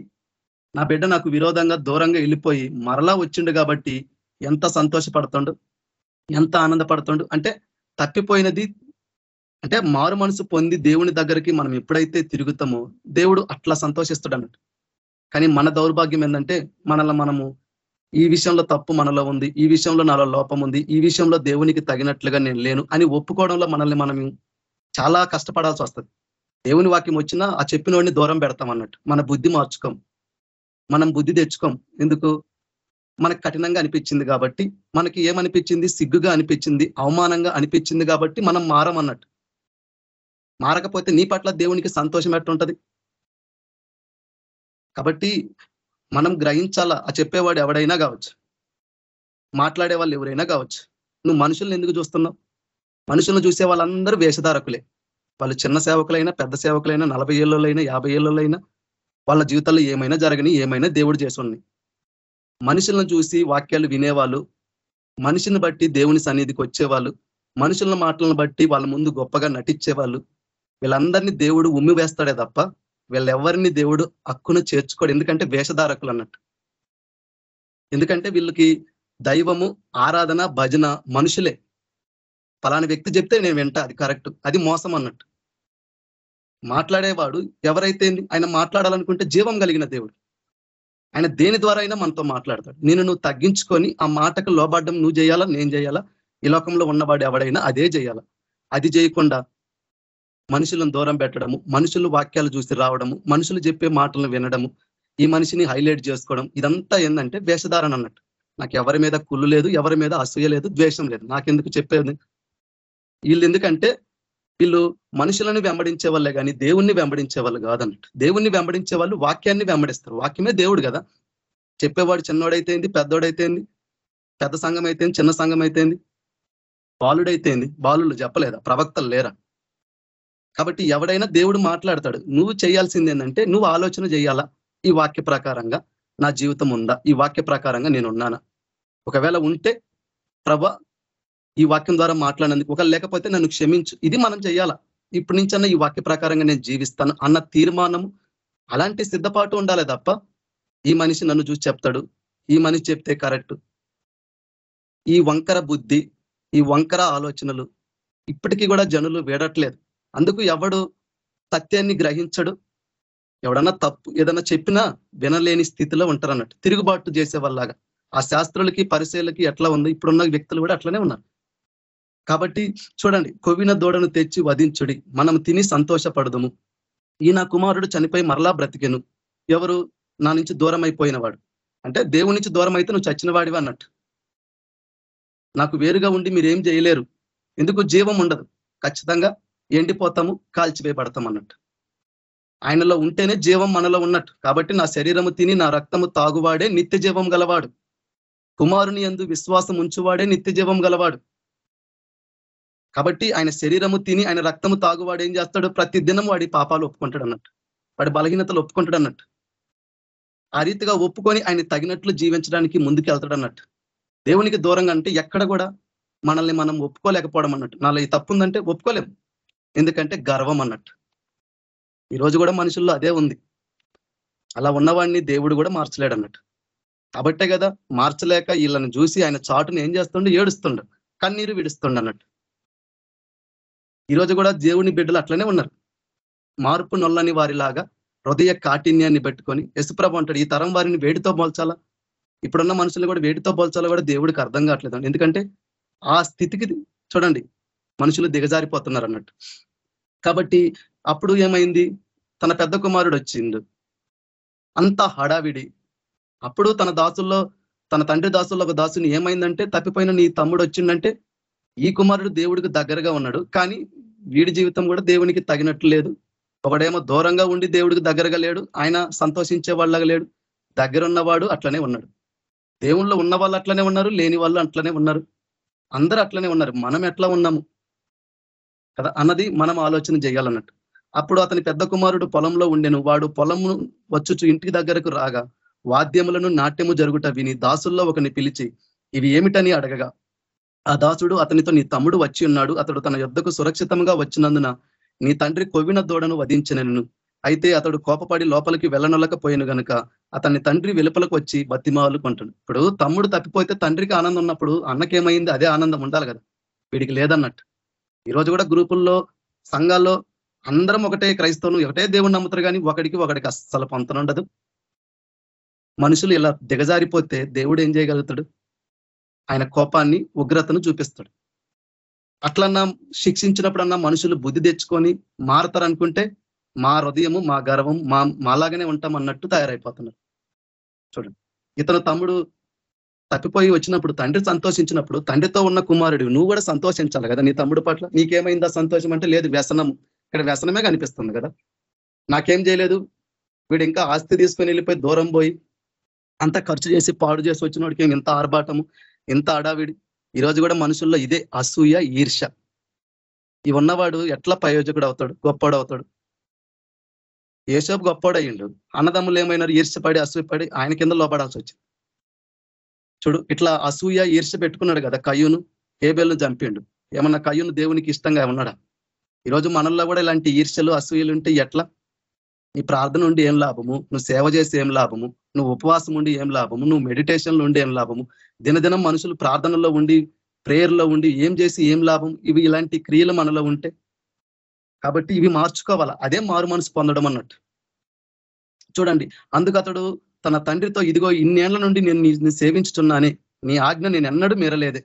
నా బిడ్డ నాకు విరోధంగా దూరంగా వెళ్ళిపోయి మరలా వచ్చిండు కాబట్టి ఎంత సంతోషపడుతుండు ఎంత ఆనందపడుతుండు అంటే తప్పిపోయినది అంటే మారు మనసు పొంది దేవుని దగ్గరికి మనం ఎప్పుడైతే తిరుగుతామో దేవుడు అట్లా సంతోషిస్తాడు అన్నట్టు కానీ మన దౌర్భాగ్యం ఏంటంటే మనల్ని మనము ఈ విషయంలో తప్పు మనలో ఉంది ఈ విషయంలో నాలో లోపం ఉంది ఈ విషయంలో దేవునికి తగినట్లుగా నేను లేను అని ఒప్పుకోవడంలో మనల్ని మనం చాలా కష్టపడాల్సి వస్తుంది. దేవుని వాక్యం వచ్చినా ఆ చెప్పినోడిని దూరం పెడతాం అన్నట్టు. మన బుద్ధి మార్చుకోం. మనం బుద్ధి తెచ్చుకోం. ఎందుకు? మనకు కఠినంగా అనిపించింది కాబట్టి మనకి ఏమనిపించింది? సిగ్గుగా అనిపించింది అవమానంగా అనిపించింది కాబట్టి మనం మారమన్నట్టు మారకపోతే నీ పట్ల దేవునికి సంతోషం ఎట్టుంటది కాబట్టి మనం గ్రహించాలా? ఆ చెప్పేవాడు ఎవడైనా కావచ్చు. మాట్లాడే వాళ్ళు ఎవరైనా కావచ్చు. నువ్వు మనుషుల్ని ఎందుకు చూస్తున్నావు? మనుషులను చూసే వాళ్ళందరూ వేషధారకులే. వాళ్ళు చిన్న సేవకులైనా పెద్ద సేవకులైనా నలభై ఏళ్ళైనా యాభై ఏళ్ళైనా వాళ్ళ జీవితాల్లో ఏమైనా జరగని ఏమైనా దేవుడు చేస్తున్నాయి మనుషులను చూసి వాక్యాలు వినేవాళ్ళు మనిషిని బట్టి దేవుని సన్నిధికి వచ్చేవాళ్ళు మనుషుల మాటలను బట్టి వాళ్ళ ముందు గొప్పగా నటించేవాళ్ళు. వీళ్ళందరినీ దేవుడు ఉమ్మి వేస్తాడే తప్ప వీళ్ళెవరిని దేవుడు హక్కును చేర్చుకోడు. ఎందుకంటే వేషధారకులు అన్నట్టు. ఎందుకంటే వీళ్ళకి దైవము ఆరాధన భజన మనుషులే. ఫలాని వ్యక్తి చెప్తే నేను వింటా అది కరెక్ట్. అది మోసం అన్నట్టు. మాట్లాడేవాడు ఎవరైతే ఆయన మాట్లాడాలనుకుంటే జీవం కలిగిన దేవుడు. ఆయన దేని ద్వారా అయినా మనతో మాట్లాడతాడు. నేను నువ్వు తగ్గించుకొని ఆ మాటకు లోబడ్డం నువ్వు చేయాలా నేను చేయాలా? ఈ లోకంలో ఉన్నవాడు ఎవడైనా అదే చేయాలా? అది చేయకుండా మనుషులను దూరం పెట్టడము మనుషులు వాక్యాలు చూసి రావడము మనుషులు చెప్పే మాటలను వినడము ఈ మనిషిని హైలైట్ చేసుకోవడం ఇదంతా ఏంటంటే వేషధారణ అన్నట్టు. నాకు ఎవరి మీద కుళ్ళు లేదు ఎవరి మీద అసూయ లేదు ద్వేషం లేదు. నాకెందుకు చెప్పేది? వీళ్ళు ఎందుకంటే వీళ్ళు మనుషులను వెంబడించే వాళ్ళే కానీ దేవుణ్ణి వెంబడించే వాళ్ళు కాదన్నట్టు. దేవుణ్ణి వెంబడించే వాళ్ళు వాక్యాన్ని వెంబడిస్తారు. వాక్యమే దేవుడు కదా. చెప్పేవాడు చిన్నోడైతేంది పెద్దోడైతేంది పెద్ద సంఘం అయితేంది చిన్న సంఘం అయితేంది బాలుడైతేంది బాలులు చెప్పలేదా? ప్రవక్తలు లేరా? కాబట్టి ఎవడైనా దేవుడు మాట్లాడతాడు. నువ్వు చేయాల్సింది ఏంటంటే నువ్వు ఆలోచన చేయాలా? ఈ వాక్య ప్రకారంగా నా జీవితం ఉందా? ఈ వాక్య ప్రకారంగా నేను ఉన్నానా ఒకవేళ ఉంటే ప్రభ ఈ వాక్యం ద్వారా మాట్లాడినందుకు ఒక లేకపోతే నన్ను క్షమించు. ఇది మనం చేయాలా? ఇప్పటి నుంచన్నా ఈ వాక్య ప్రకారంగా నేను జీవిస్తాను అన్న తీర్మానము అలాంటి సిద్ధపాటు ఉండాలి తప్ప ఈ మనిషి నన్ను చూసి చెప్తాడు. ఈ మనిషి చెప్తే కరెక్ట్. ఈ వంకర బుద్ధి ఈ వంకర ఆలోచనలు ఇప్పటికీ కూడా జనులు వేడట్లేదు. అందుకు ఎవడు సత్యాన్ని గ్రహించడు ఎవడన్నా తప్పు ఏదన్నా చెప్పినా వినలేని స్థితిలో ఉంటారు అన్నట్టు తిరుగుబాటు చేసే వాళ్ళలాగా ఆ శాస్త్రులకి పరిశీలకి ఎట్లా ఉంది? ఇప్పుడున్న వ్యక్తులు కూడా అట్లనే ఉన్నారు. కాబట్టి చూడండి కొవ్విన దూడను తెచ్చి వధించుడి. మనం తిని సంతోషపడదము. ఈ నా కుమారుడు చనిపోయి మరలా బ్రతికెను. ఎవరు నా నుంచి దూరం అంటే దేవుడి నుంచి దూరం అయితే నువ్వు చచ్చిన వాడివి అన్నట్టు. నాకు వేరుగా ఉండి మీరేం చేయలేరు. ఎందుకు? జీవం ఉండదు. ఖచ్చితంగా ఎండిపోతాము కాల్చివేయబడతాం అన్నట్టు. ఆయనలో ఉంటేనే జీవం మనలో ఉన్నట్టు. కాబట్టి నా శరీరము తిని నా రక్తము తాగువాడే నిత్య జీవం గలవాడు. కుమారుని ఎందు విశ్వాసం ఉంచువాడే నిత్య జీవం గలవాడు. కాబట్టి ఆయన శరీరము తిని ఆయన రక్తము తాగువాడు ఏం చేస్తాడు? ప్రతి దినం వాడి పాపాలు ఒప్పుకుంటాడు అన్నట్టు. వాడి బలహీనతలు ఒప్పుకుంటాడు అన్నట్టు. ఆ రీతిగా ఒప్పుకొని ఆయన తగినట్లు జీవించడానికి ముందుకు వెళ్తాడు అన్నట్టు. దేవునికి దూరంగా అంటే ఎక్కడ కూడా మనల్ని మనం ఒప్పుకోలేకపోవడం అన్నట్టు. నాలో ఈ తప్పు ఉందంటే ఒప్పుకోలేము ఎందుకంటే గర్వం అన్నట్టు. ఈరోజు కూడా మనుషుల్లో అదే ఉంది. అలా ఉన్నవాడిని దేవుడు కూడా మార్చలేడు అన్నట్టు. కాబట్టే కదా మార్చలేక వీళ్ళని చూసి ఆయన చాటుని ఏం చేస్తుండే? ఏడుస్తుండ. కన్నీరు విడుస్తుండ అన్నట్టు. ఈ రోజు కూడా దేవుని బిడ్డలు అట్లనే ఉన్నారు. మార్పు నొల్లని వారిలాగా హృదయ కాఠిన్యాన్ని పెట్టుకొని యశుప్రభ అంటాడు ఈ తరం వారిని వేడితో పోల్చాలా? ఇప్పుడున్న మనుషులు కూడా వేడితో పోల్చాలా కూడా దేవుడికి అర్థం కావట్లేదు ఎందుకంటే ఆ స్థితికి చూడండి మనుషులు దిగజారిపోతున్నారు అన్నట్టు. కాబట్టి అప్పుడు ఏమైంది? తన పెద్ద కుమారుడు వచ్చిండు. అంత హడావిడి. అప్పుడు తన దాసుల్లో తన తండ్రి దాసుల్లో ఒక దాసుని ఏమైందంటే తప్పిపోయిన నీ తమ్ముడు వచ్చిండంటే ఈ కుమారుడు దేవుడికి దగ్గరగా ఉన్నాడు కానీ వీడి జీవితం కూడా దేవునికి తగినట్లు లేదు. ఒకడేమో దూరంగా ఉండి దేవుడికి దగ్గరగా లేడు ఆయన సంతోషించే వాళ్ళగా లేడు దగ్గర ఉన్నవాడు అట్లనే ఉన్నాడు. దేవుళ్ళు ఉన్న వాళ్ళు అట్లనే ఉన్నారు లేని వాళ్ళు అట్లనే ఉన్నారు. అందరూ అట్లనే ఉన్నారు మనం ఎట్లా ఉన్నాము? కదా అన్నది మనం ఆలోచన చేయాలన్నట్టు. అప్పుడు అతని పెద్ద కుమారుడు పొలంలో ఉండెను వాడు పొలము వచ్చుచు ఇంటికి దగ్గరకు రాగా వాద్యములను నాట్యము జరుగుట విని దాసుల్లో ఒకని పిలిచి ఇవి ఏమిటని అడగగా? ఆ దాసుడు అతనితో నీ తమ్ముడు వచ్చి ఉన్నాడు. అతడు తన యుద్ధకు సురక్షితంగా వచ్చినందున నీ తండ్రి కొవ్విన దూడను వధించినను అయితే అతడు కోపపడి లోపలికి వెళ్ళనొల్లకపోయాను గనుక అతని తండ్రి వెలుపలకు వచ్చి బతిమాలు కొంటాడు ఇప్పుడు తమ్ముడు తప్పిపోతే తండ్రికి ఆనందం ఉన్నప్పుడు అన్నకేమైంది? అదే ఆనందం ఉండాలి కదా. వీడికి లేదన్నట్టు. ఈ రోజు కూడా గ్రూపుల్లో సంఘాల్లో అందరం ఒకటే క్రైస్తవులు. ఒకటే దేవుని నమ్ముతారు కానీ ఒకడికి ఒకడికి అస్సలు పొంతనుండదు. మనుషులు ఇలా దిగజారిపోతే దేవుడు ఏం చేయగలుగుతాడు? ఆయన కోపాన్ని ఉగ్రతను చూపిస్తాడు. అట్లన్నా శిక్షించినప్పుడన్నా మనుషులు బుద్ధి తెచ్చుకొని మారతారు అనుకుంటే మా హృదయము మా గర్వం మా మాలాగానే ఉంటాం అన్నట్టు తయారైపోతున్నారు. చూడండి. ఇతను తమ్ముడు తప్పిపోయి వచ్చినప్పుడు తండ్రి సంతోషించినప్పుడు తండ్రితో ఉన్న కుమారుడు నువ్వు కూడా సంతోషించాలి కదా నీ తమ్ముడు పట్ల? నీకేమైందా సంతోషం అంటే లేదు వ్యసనం. ఇక్కడ వ్యసనమే కనిపిస్తుంది కదా. నాకేం చేయలేదు? వీడు ఇంకా ఆస్తి తీసుకొని వెళ్ళిపోయి దూరం పోయి అంత ఖర్చు చేసి పాడు చేసి వచ్చిన వాడికి ఇంత ఆర్భాటము. ఇంత అడావిడి ఈ రోజు కూడా మనుషుల్లో ఇదే అసూయ ఈర్ష ఇవి ఉన్నవాడు ఎట్లా ప్రయోజకుడు అవుతాడు? గొప్పవాడు అవుతాడు. ఏసోపు గొప్పవాడయ్యిండు అన్నదమ్ములు ఏమైనారు? ఈర్షపడి అసూయపడి ఆయన కింద లోపడాల్సి వచ్చింది. చూడు ఇట్లా అసూయ ఈర్ష పెట్టుకున్నాడు కదా కయ్యూను హేబేల్ను చంపిండు. ఏమన్నా కయ్యూను దేవునికి ఇష్టంగా ఉన్నాడా? ఈరోజు మనల్లో కూడా ఇలాంటి ఈర్షలు అసూయలు ఉంటే ఎట్లా? నీ ప్రార్థన ఉండి ఏం లాభము? నువ్వు సేవ చేసి ఏం లాభము? నువ్వు ఉపవాసం ఉండి ఏం లాభము? నువ్వు మెడిటేషన్లో ఉండి ఏం లాభము? దినదినం మనుషులు ప్రార్థనలో ఉండి ప్రేయర్లో ఉండి ఏం చేసి ఏం లాభం? ఇవి ఇలాంటి క్రియలు మనలో ఉంటే. కాబట్టి ఇవి మార్చుకోవాలా? అదే మారు మనసు పొందడం అన్నట్టు. చూడండి అందుకు అతడు తన తండ్రితో ఇదిగో ఇన్నేళ్ళ నుండి నేను నీ సేవించుతున్నానే. నీ ఆజ్ఞ నేను ఎన్నడూ మీరలేదే.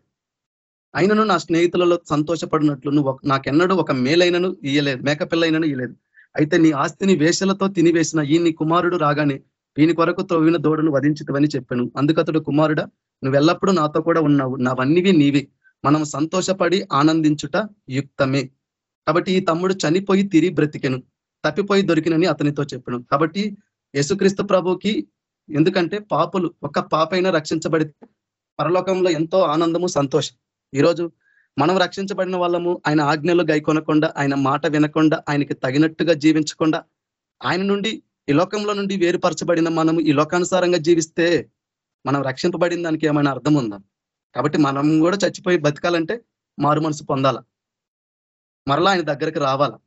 అయినను నా స్నేహితులలో సంతోషపడినట్లు నువ్వు ఒక- నాకెన్నడూ ఒక మేలైనను ఇయ్యలేదు మేకపిల్లైనను ఇయ్యలేదు. అయితే నీ ఆస్తిని వేషలతో తినివేసిన ఈ నీ కుమారుడు రాగానే వీని కొరకు త్రవ్విన దూడను వధించుతవని చెప్పాను. అందుకతడు కుమారుడా నువ్వెల్లప్పుడూ నాతో కూడా ఉన్నావు. నావన్నీవి నీవి. మనం సంతోషపడి ఆనందించుట యుక్తమే. కాబట్టి ఈ తమ్ముడు చనిపోయి తిరిగి బ్రతికెను. తప్పిపోయి దొరికినని అతనితో చెప్పాను. కాబట్టి యేసుక్రీస్తు ప్రభుకి ఎందుకంటే పాపులు ఒక్క పాపైనా రక్షించబడితే పరలోకంలో ఎంతో ఆనందము సంతోషం. ఈరోజు మనం రక్షించబడిన వాళ్ళము ఆయన ఆజ్ఞలు గైకొనకుండా ఆయన మాట వినకుండా ఆయనకి తగినట్టుగా జీవించకుండా ఆయన నుండి ఈ లోకంలో నుండి వేరుపరచబడిన మనము ఈ లోకానుసారంగా జీవిస్తే మనం రక్షింపబడిన దానికి ఏమైనా అర్థం ఉందా? కాబట్టి మనం కూడా చచ్చిపోయి బతకాలంటే మారు మనసు పొందాల? మరలా ఆయన దగ్గరికి రావాలా?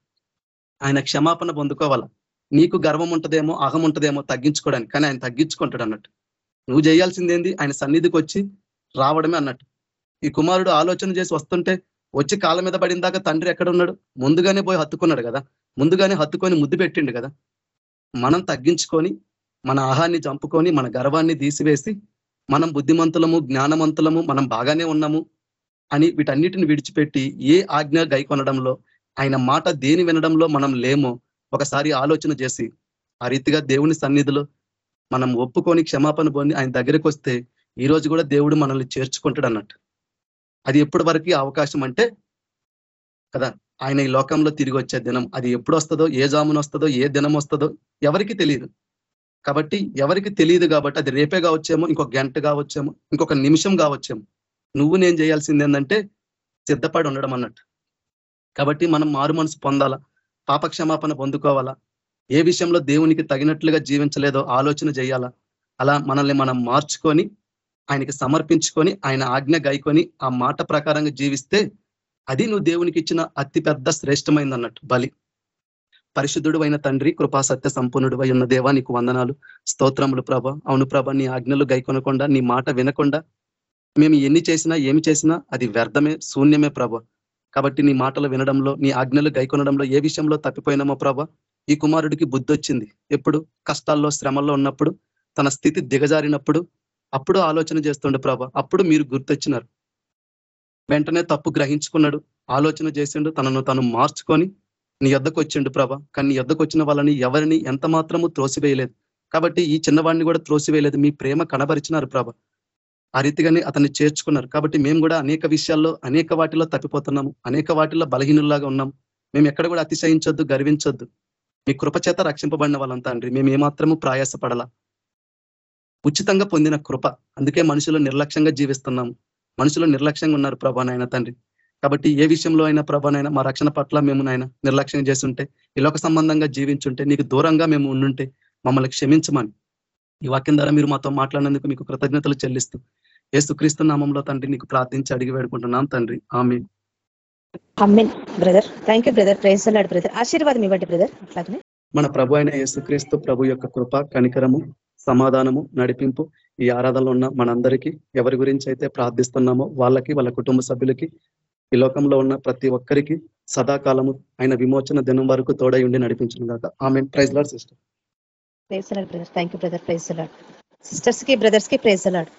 ఆయన క్షమాపణ పొందుకోవాలా? నీకు గర్వం ఉంటుందేమో అహం ఉంటుందేమో తగ్గించుకోవడానికి. కానీ ఆయన తగ్గించుకుంటాడు అన్నట్టు. నువ్వు చేయాల్సిందేంది ఆయన సన్నిధికి వచ్చి రావడమే అన్నట్టు. ఈ కుమారుడు ఆలోచన చేసి వస్తుంటే వచ్చి కాళ్ళ మీద పడిన దాకా తండ్రి ఎక్కడ ఉన్నాడు ముందుగానే పోయి హత్తుకున్నాడు కదా. ముందుగానే హత్తుకొని ముద్దు పెట్టిండు కదా. మనం తగ్గించుకొని మన ఆహాన్ని చంపుకొని మన గర్వాన్ని తీసివేసి మనం బుద్ధిమంతులము జ్ఞానవంతులము మనం బాగానే ఉన్నాము అని వీటన్నిటిని విడిచిపెట్టి ఏ ఆజ్ఞ గైకొనడంలో ఆయన మాట దేని వినడంలో మనం లేమో ఒకసారి ఆలోచన చేసి ఆ రీతిగా దేవుని సన్నిధిలో మనం ఒప్పుకొని క్షమాపణ పొంది ఆయన దగ్గరికి వస్తే ఈ రోజు కూడా దేవుడు మనల్ని చేర్చుకుంటాడు అన్నట్టు అది ఎప్పటి వరకు అవకాశం అంటే కదా ఆయన ఈ లోకంలో తిరిగి వచ్చే దినం. అది ఎప్పుడు వస్తుందో ఏ జామున వస్తుందో ఏ దినం వస్తుందో ఎవరికి తెలియదు కాబట్టి ఎవరికి తెలియదు కాబట్టి అది రేపే కావచ్చేమో ఇంకొక గంట కావచ్చేమో ఇంకొక నిమిషం కావచ్చేమో. నువ్వు నేను చేయాల్సింది ఏంటంటే సిద్ధపడి ఉండడం అన్నట్టు. కాబట్టి మనం మారు మనసు పొందాలా? పాపక్షమాపణ పొందుకోవాలా? ఏ విషయంలో దేవునికి తగినట్లుగా జీవించలేదో ఆలోచన చేయాలా? అలా మనల్ని మనం మార్చుకొని ఆయనకి సమర్పించుకొని ఆయన ఆజ్ఞ గాయకొని ఆ మాట ప్రకారంగా జీవిస్తే అది నువ్వు దేవునికి ఇచ్చిన అతి పెద్ద శ్రేష్టమైంది అన్నట్టు బలి. పరిశుద్ధుడు అయిన తండ్రి కృపా సత్య సంపన్నుడు ఉన్న దేవా నీకు వందనాలు. స్తోత్రములు ప్రభ. అవును ప్రభ నీ ఆజ్ఞలు గైకొనకుండా నీ మాట వినకుండా మేము ఎన్ని చేసినా ఏమి చేసినా అది వ్యర్థమే శూన్యమే ప్రభ. కాబట్టి నీ మాటలు వినడంలో నీ ఆజ్ఞలు గైకొనడంలో ఏ విషయంలో తప్పిపోయినామో ప్రభ ఈ కుమారుడికి బుద్ధి వచ్చింది ఎప్పుడు? కష్టాల్లో శ్రమల్లో ఉన్నప్పుడు తన స్థితి దిగజారినప్పుడు అప్పుడు ఆలోచన చేస్తుండే ప్రభ. అప్పుడు మీరు గుర్తొచ్చినారు. వెంటనే తప్పు గ్రహించుకున్నాడు. ఆలోచన చేసిండు. తనను తను మార్చుకొని నీ యొద్దకు వచ్చిండు ప్రభ. కానీ నీ యొద్దకు వచ్చిన వాళ్ళని ఎవరిని ఎంత మాత్రము త్రోసివేయలేదు. కాబట్టి ఈ చిన్నవాడిని కూడా త్రోసివేయలేదు. మీ ప్రేమ కనబరిచినారు ప్రభ. ఆ రీతిగానే అతన్ని చేర్చుకున్నారు. కాబట్టి మేము కూడా అనేక విషయాల్లో అనేక వాటిలో తప్పిపోతున్నాము. అనేక వాటిలో బలహీనుల్లాగా ఉన్నాం మేము ఎక్కడ కూడా అతిశయించొద్దు గర్వించొద్దు. మీ కృపచేత రక్షింపబడిన వాళ్ళంతా అండి. మేము ఏమాత్రము ప్రయాసపడాల. ఉచితంగా పొందిన కృప. అందుకే మనుషులు నిర్లక్ష్యంగా జీవిస్తున్నాము మనుషులు నిర్లక్ష్యంగా ఉన్నారు ప్రభా నాయన తండ్రి. కాబట్టి ఏ విషయంలో అయినా ప్రభానైనా మా రక్షణ పట్ల మేము నాయన నిర్లక్ష్యం చేస్తుంటే ఈ లోక సంబంధంగా జీవించుంటే నీకు దూరంగా మేము ఉండుంటే మమ్మల్ని క్షమించమని ఈ వాక్యం ద్వారా మీరు మాతో మాట్లాడినందుకు మీకు కృతజ్ఞతలు చెల్లిస్తూ యేసుక్రీస్తు నామంలో తండ్రి నీకు ప్రార్థించి అడిగి వేడుకుంటున్నాం తండ్రి. ఆమె అమ్మిన్ brother thank you brother. Praise అలాడు brother. ఆశీర్వాదం ఇవ్వండి బ్రదర్. అట్లాగనే. మన ప్రభు అయిన యేసుక్రీస్తు ప్రభు యొక్క కృప కనికరము సమాధానము నడిపింపు ఈ ఆరాధనలో ఉన్న మనందరికీ ఎవరి గురించి అయితే ప్రార్థిస్తున్నామో వాళ్ళకి వాళ్ళ కుటుంబ సభ్యులకి ఈ లోకంలో ఉన్న ప్రతి ఒక్కరికి సదాకాలము ఆయన విమోచన దినం వరకు తోడై ఉండి నడిపించిన కాక ఆమె praise lord sister praise brother thank you brother praise సిస్టర్స్కి బ్రదర్స్కి ప్రైజ్ అలాడు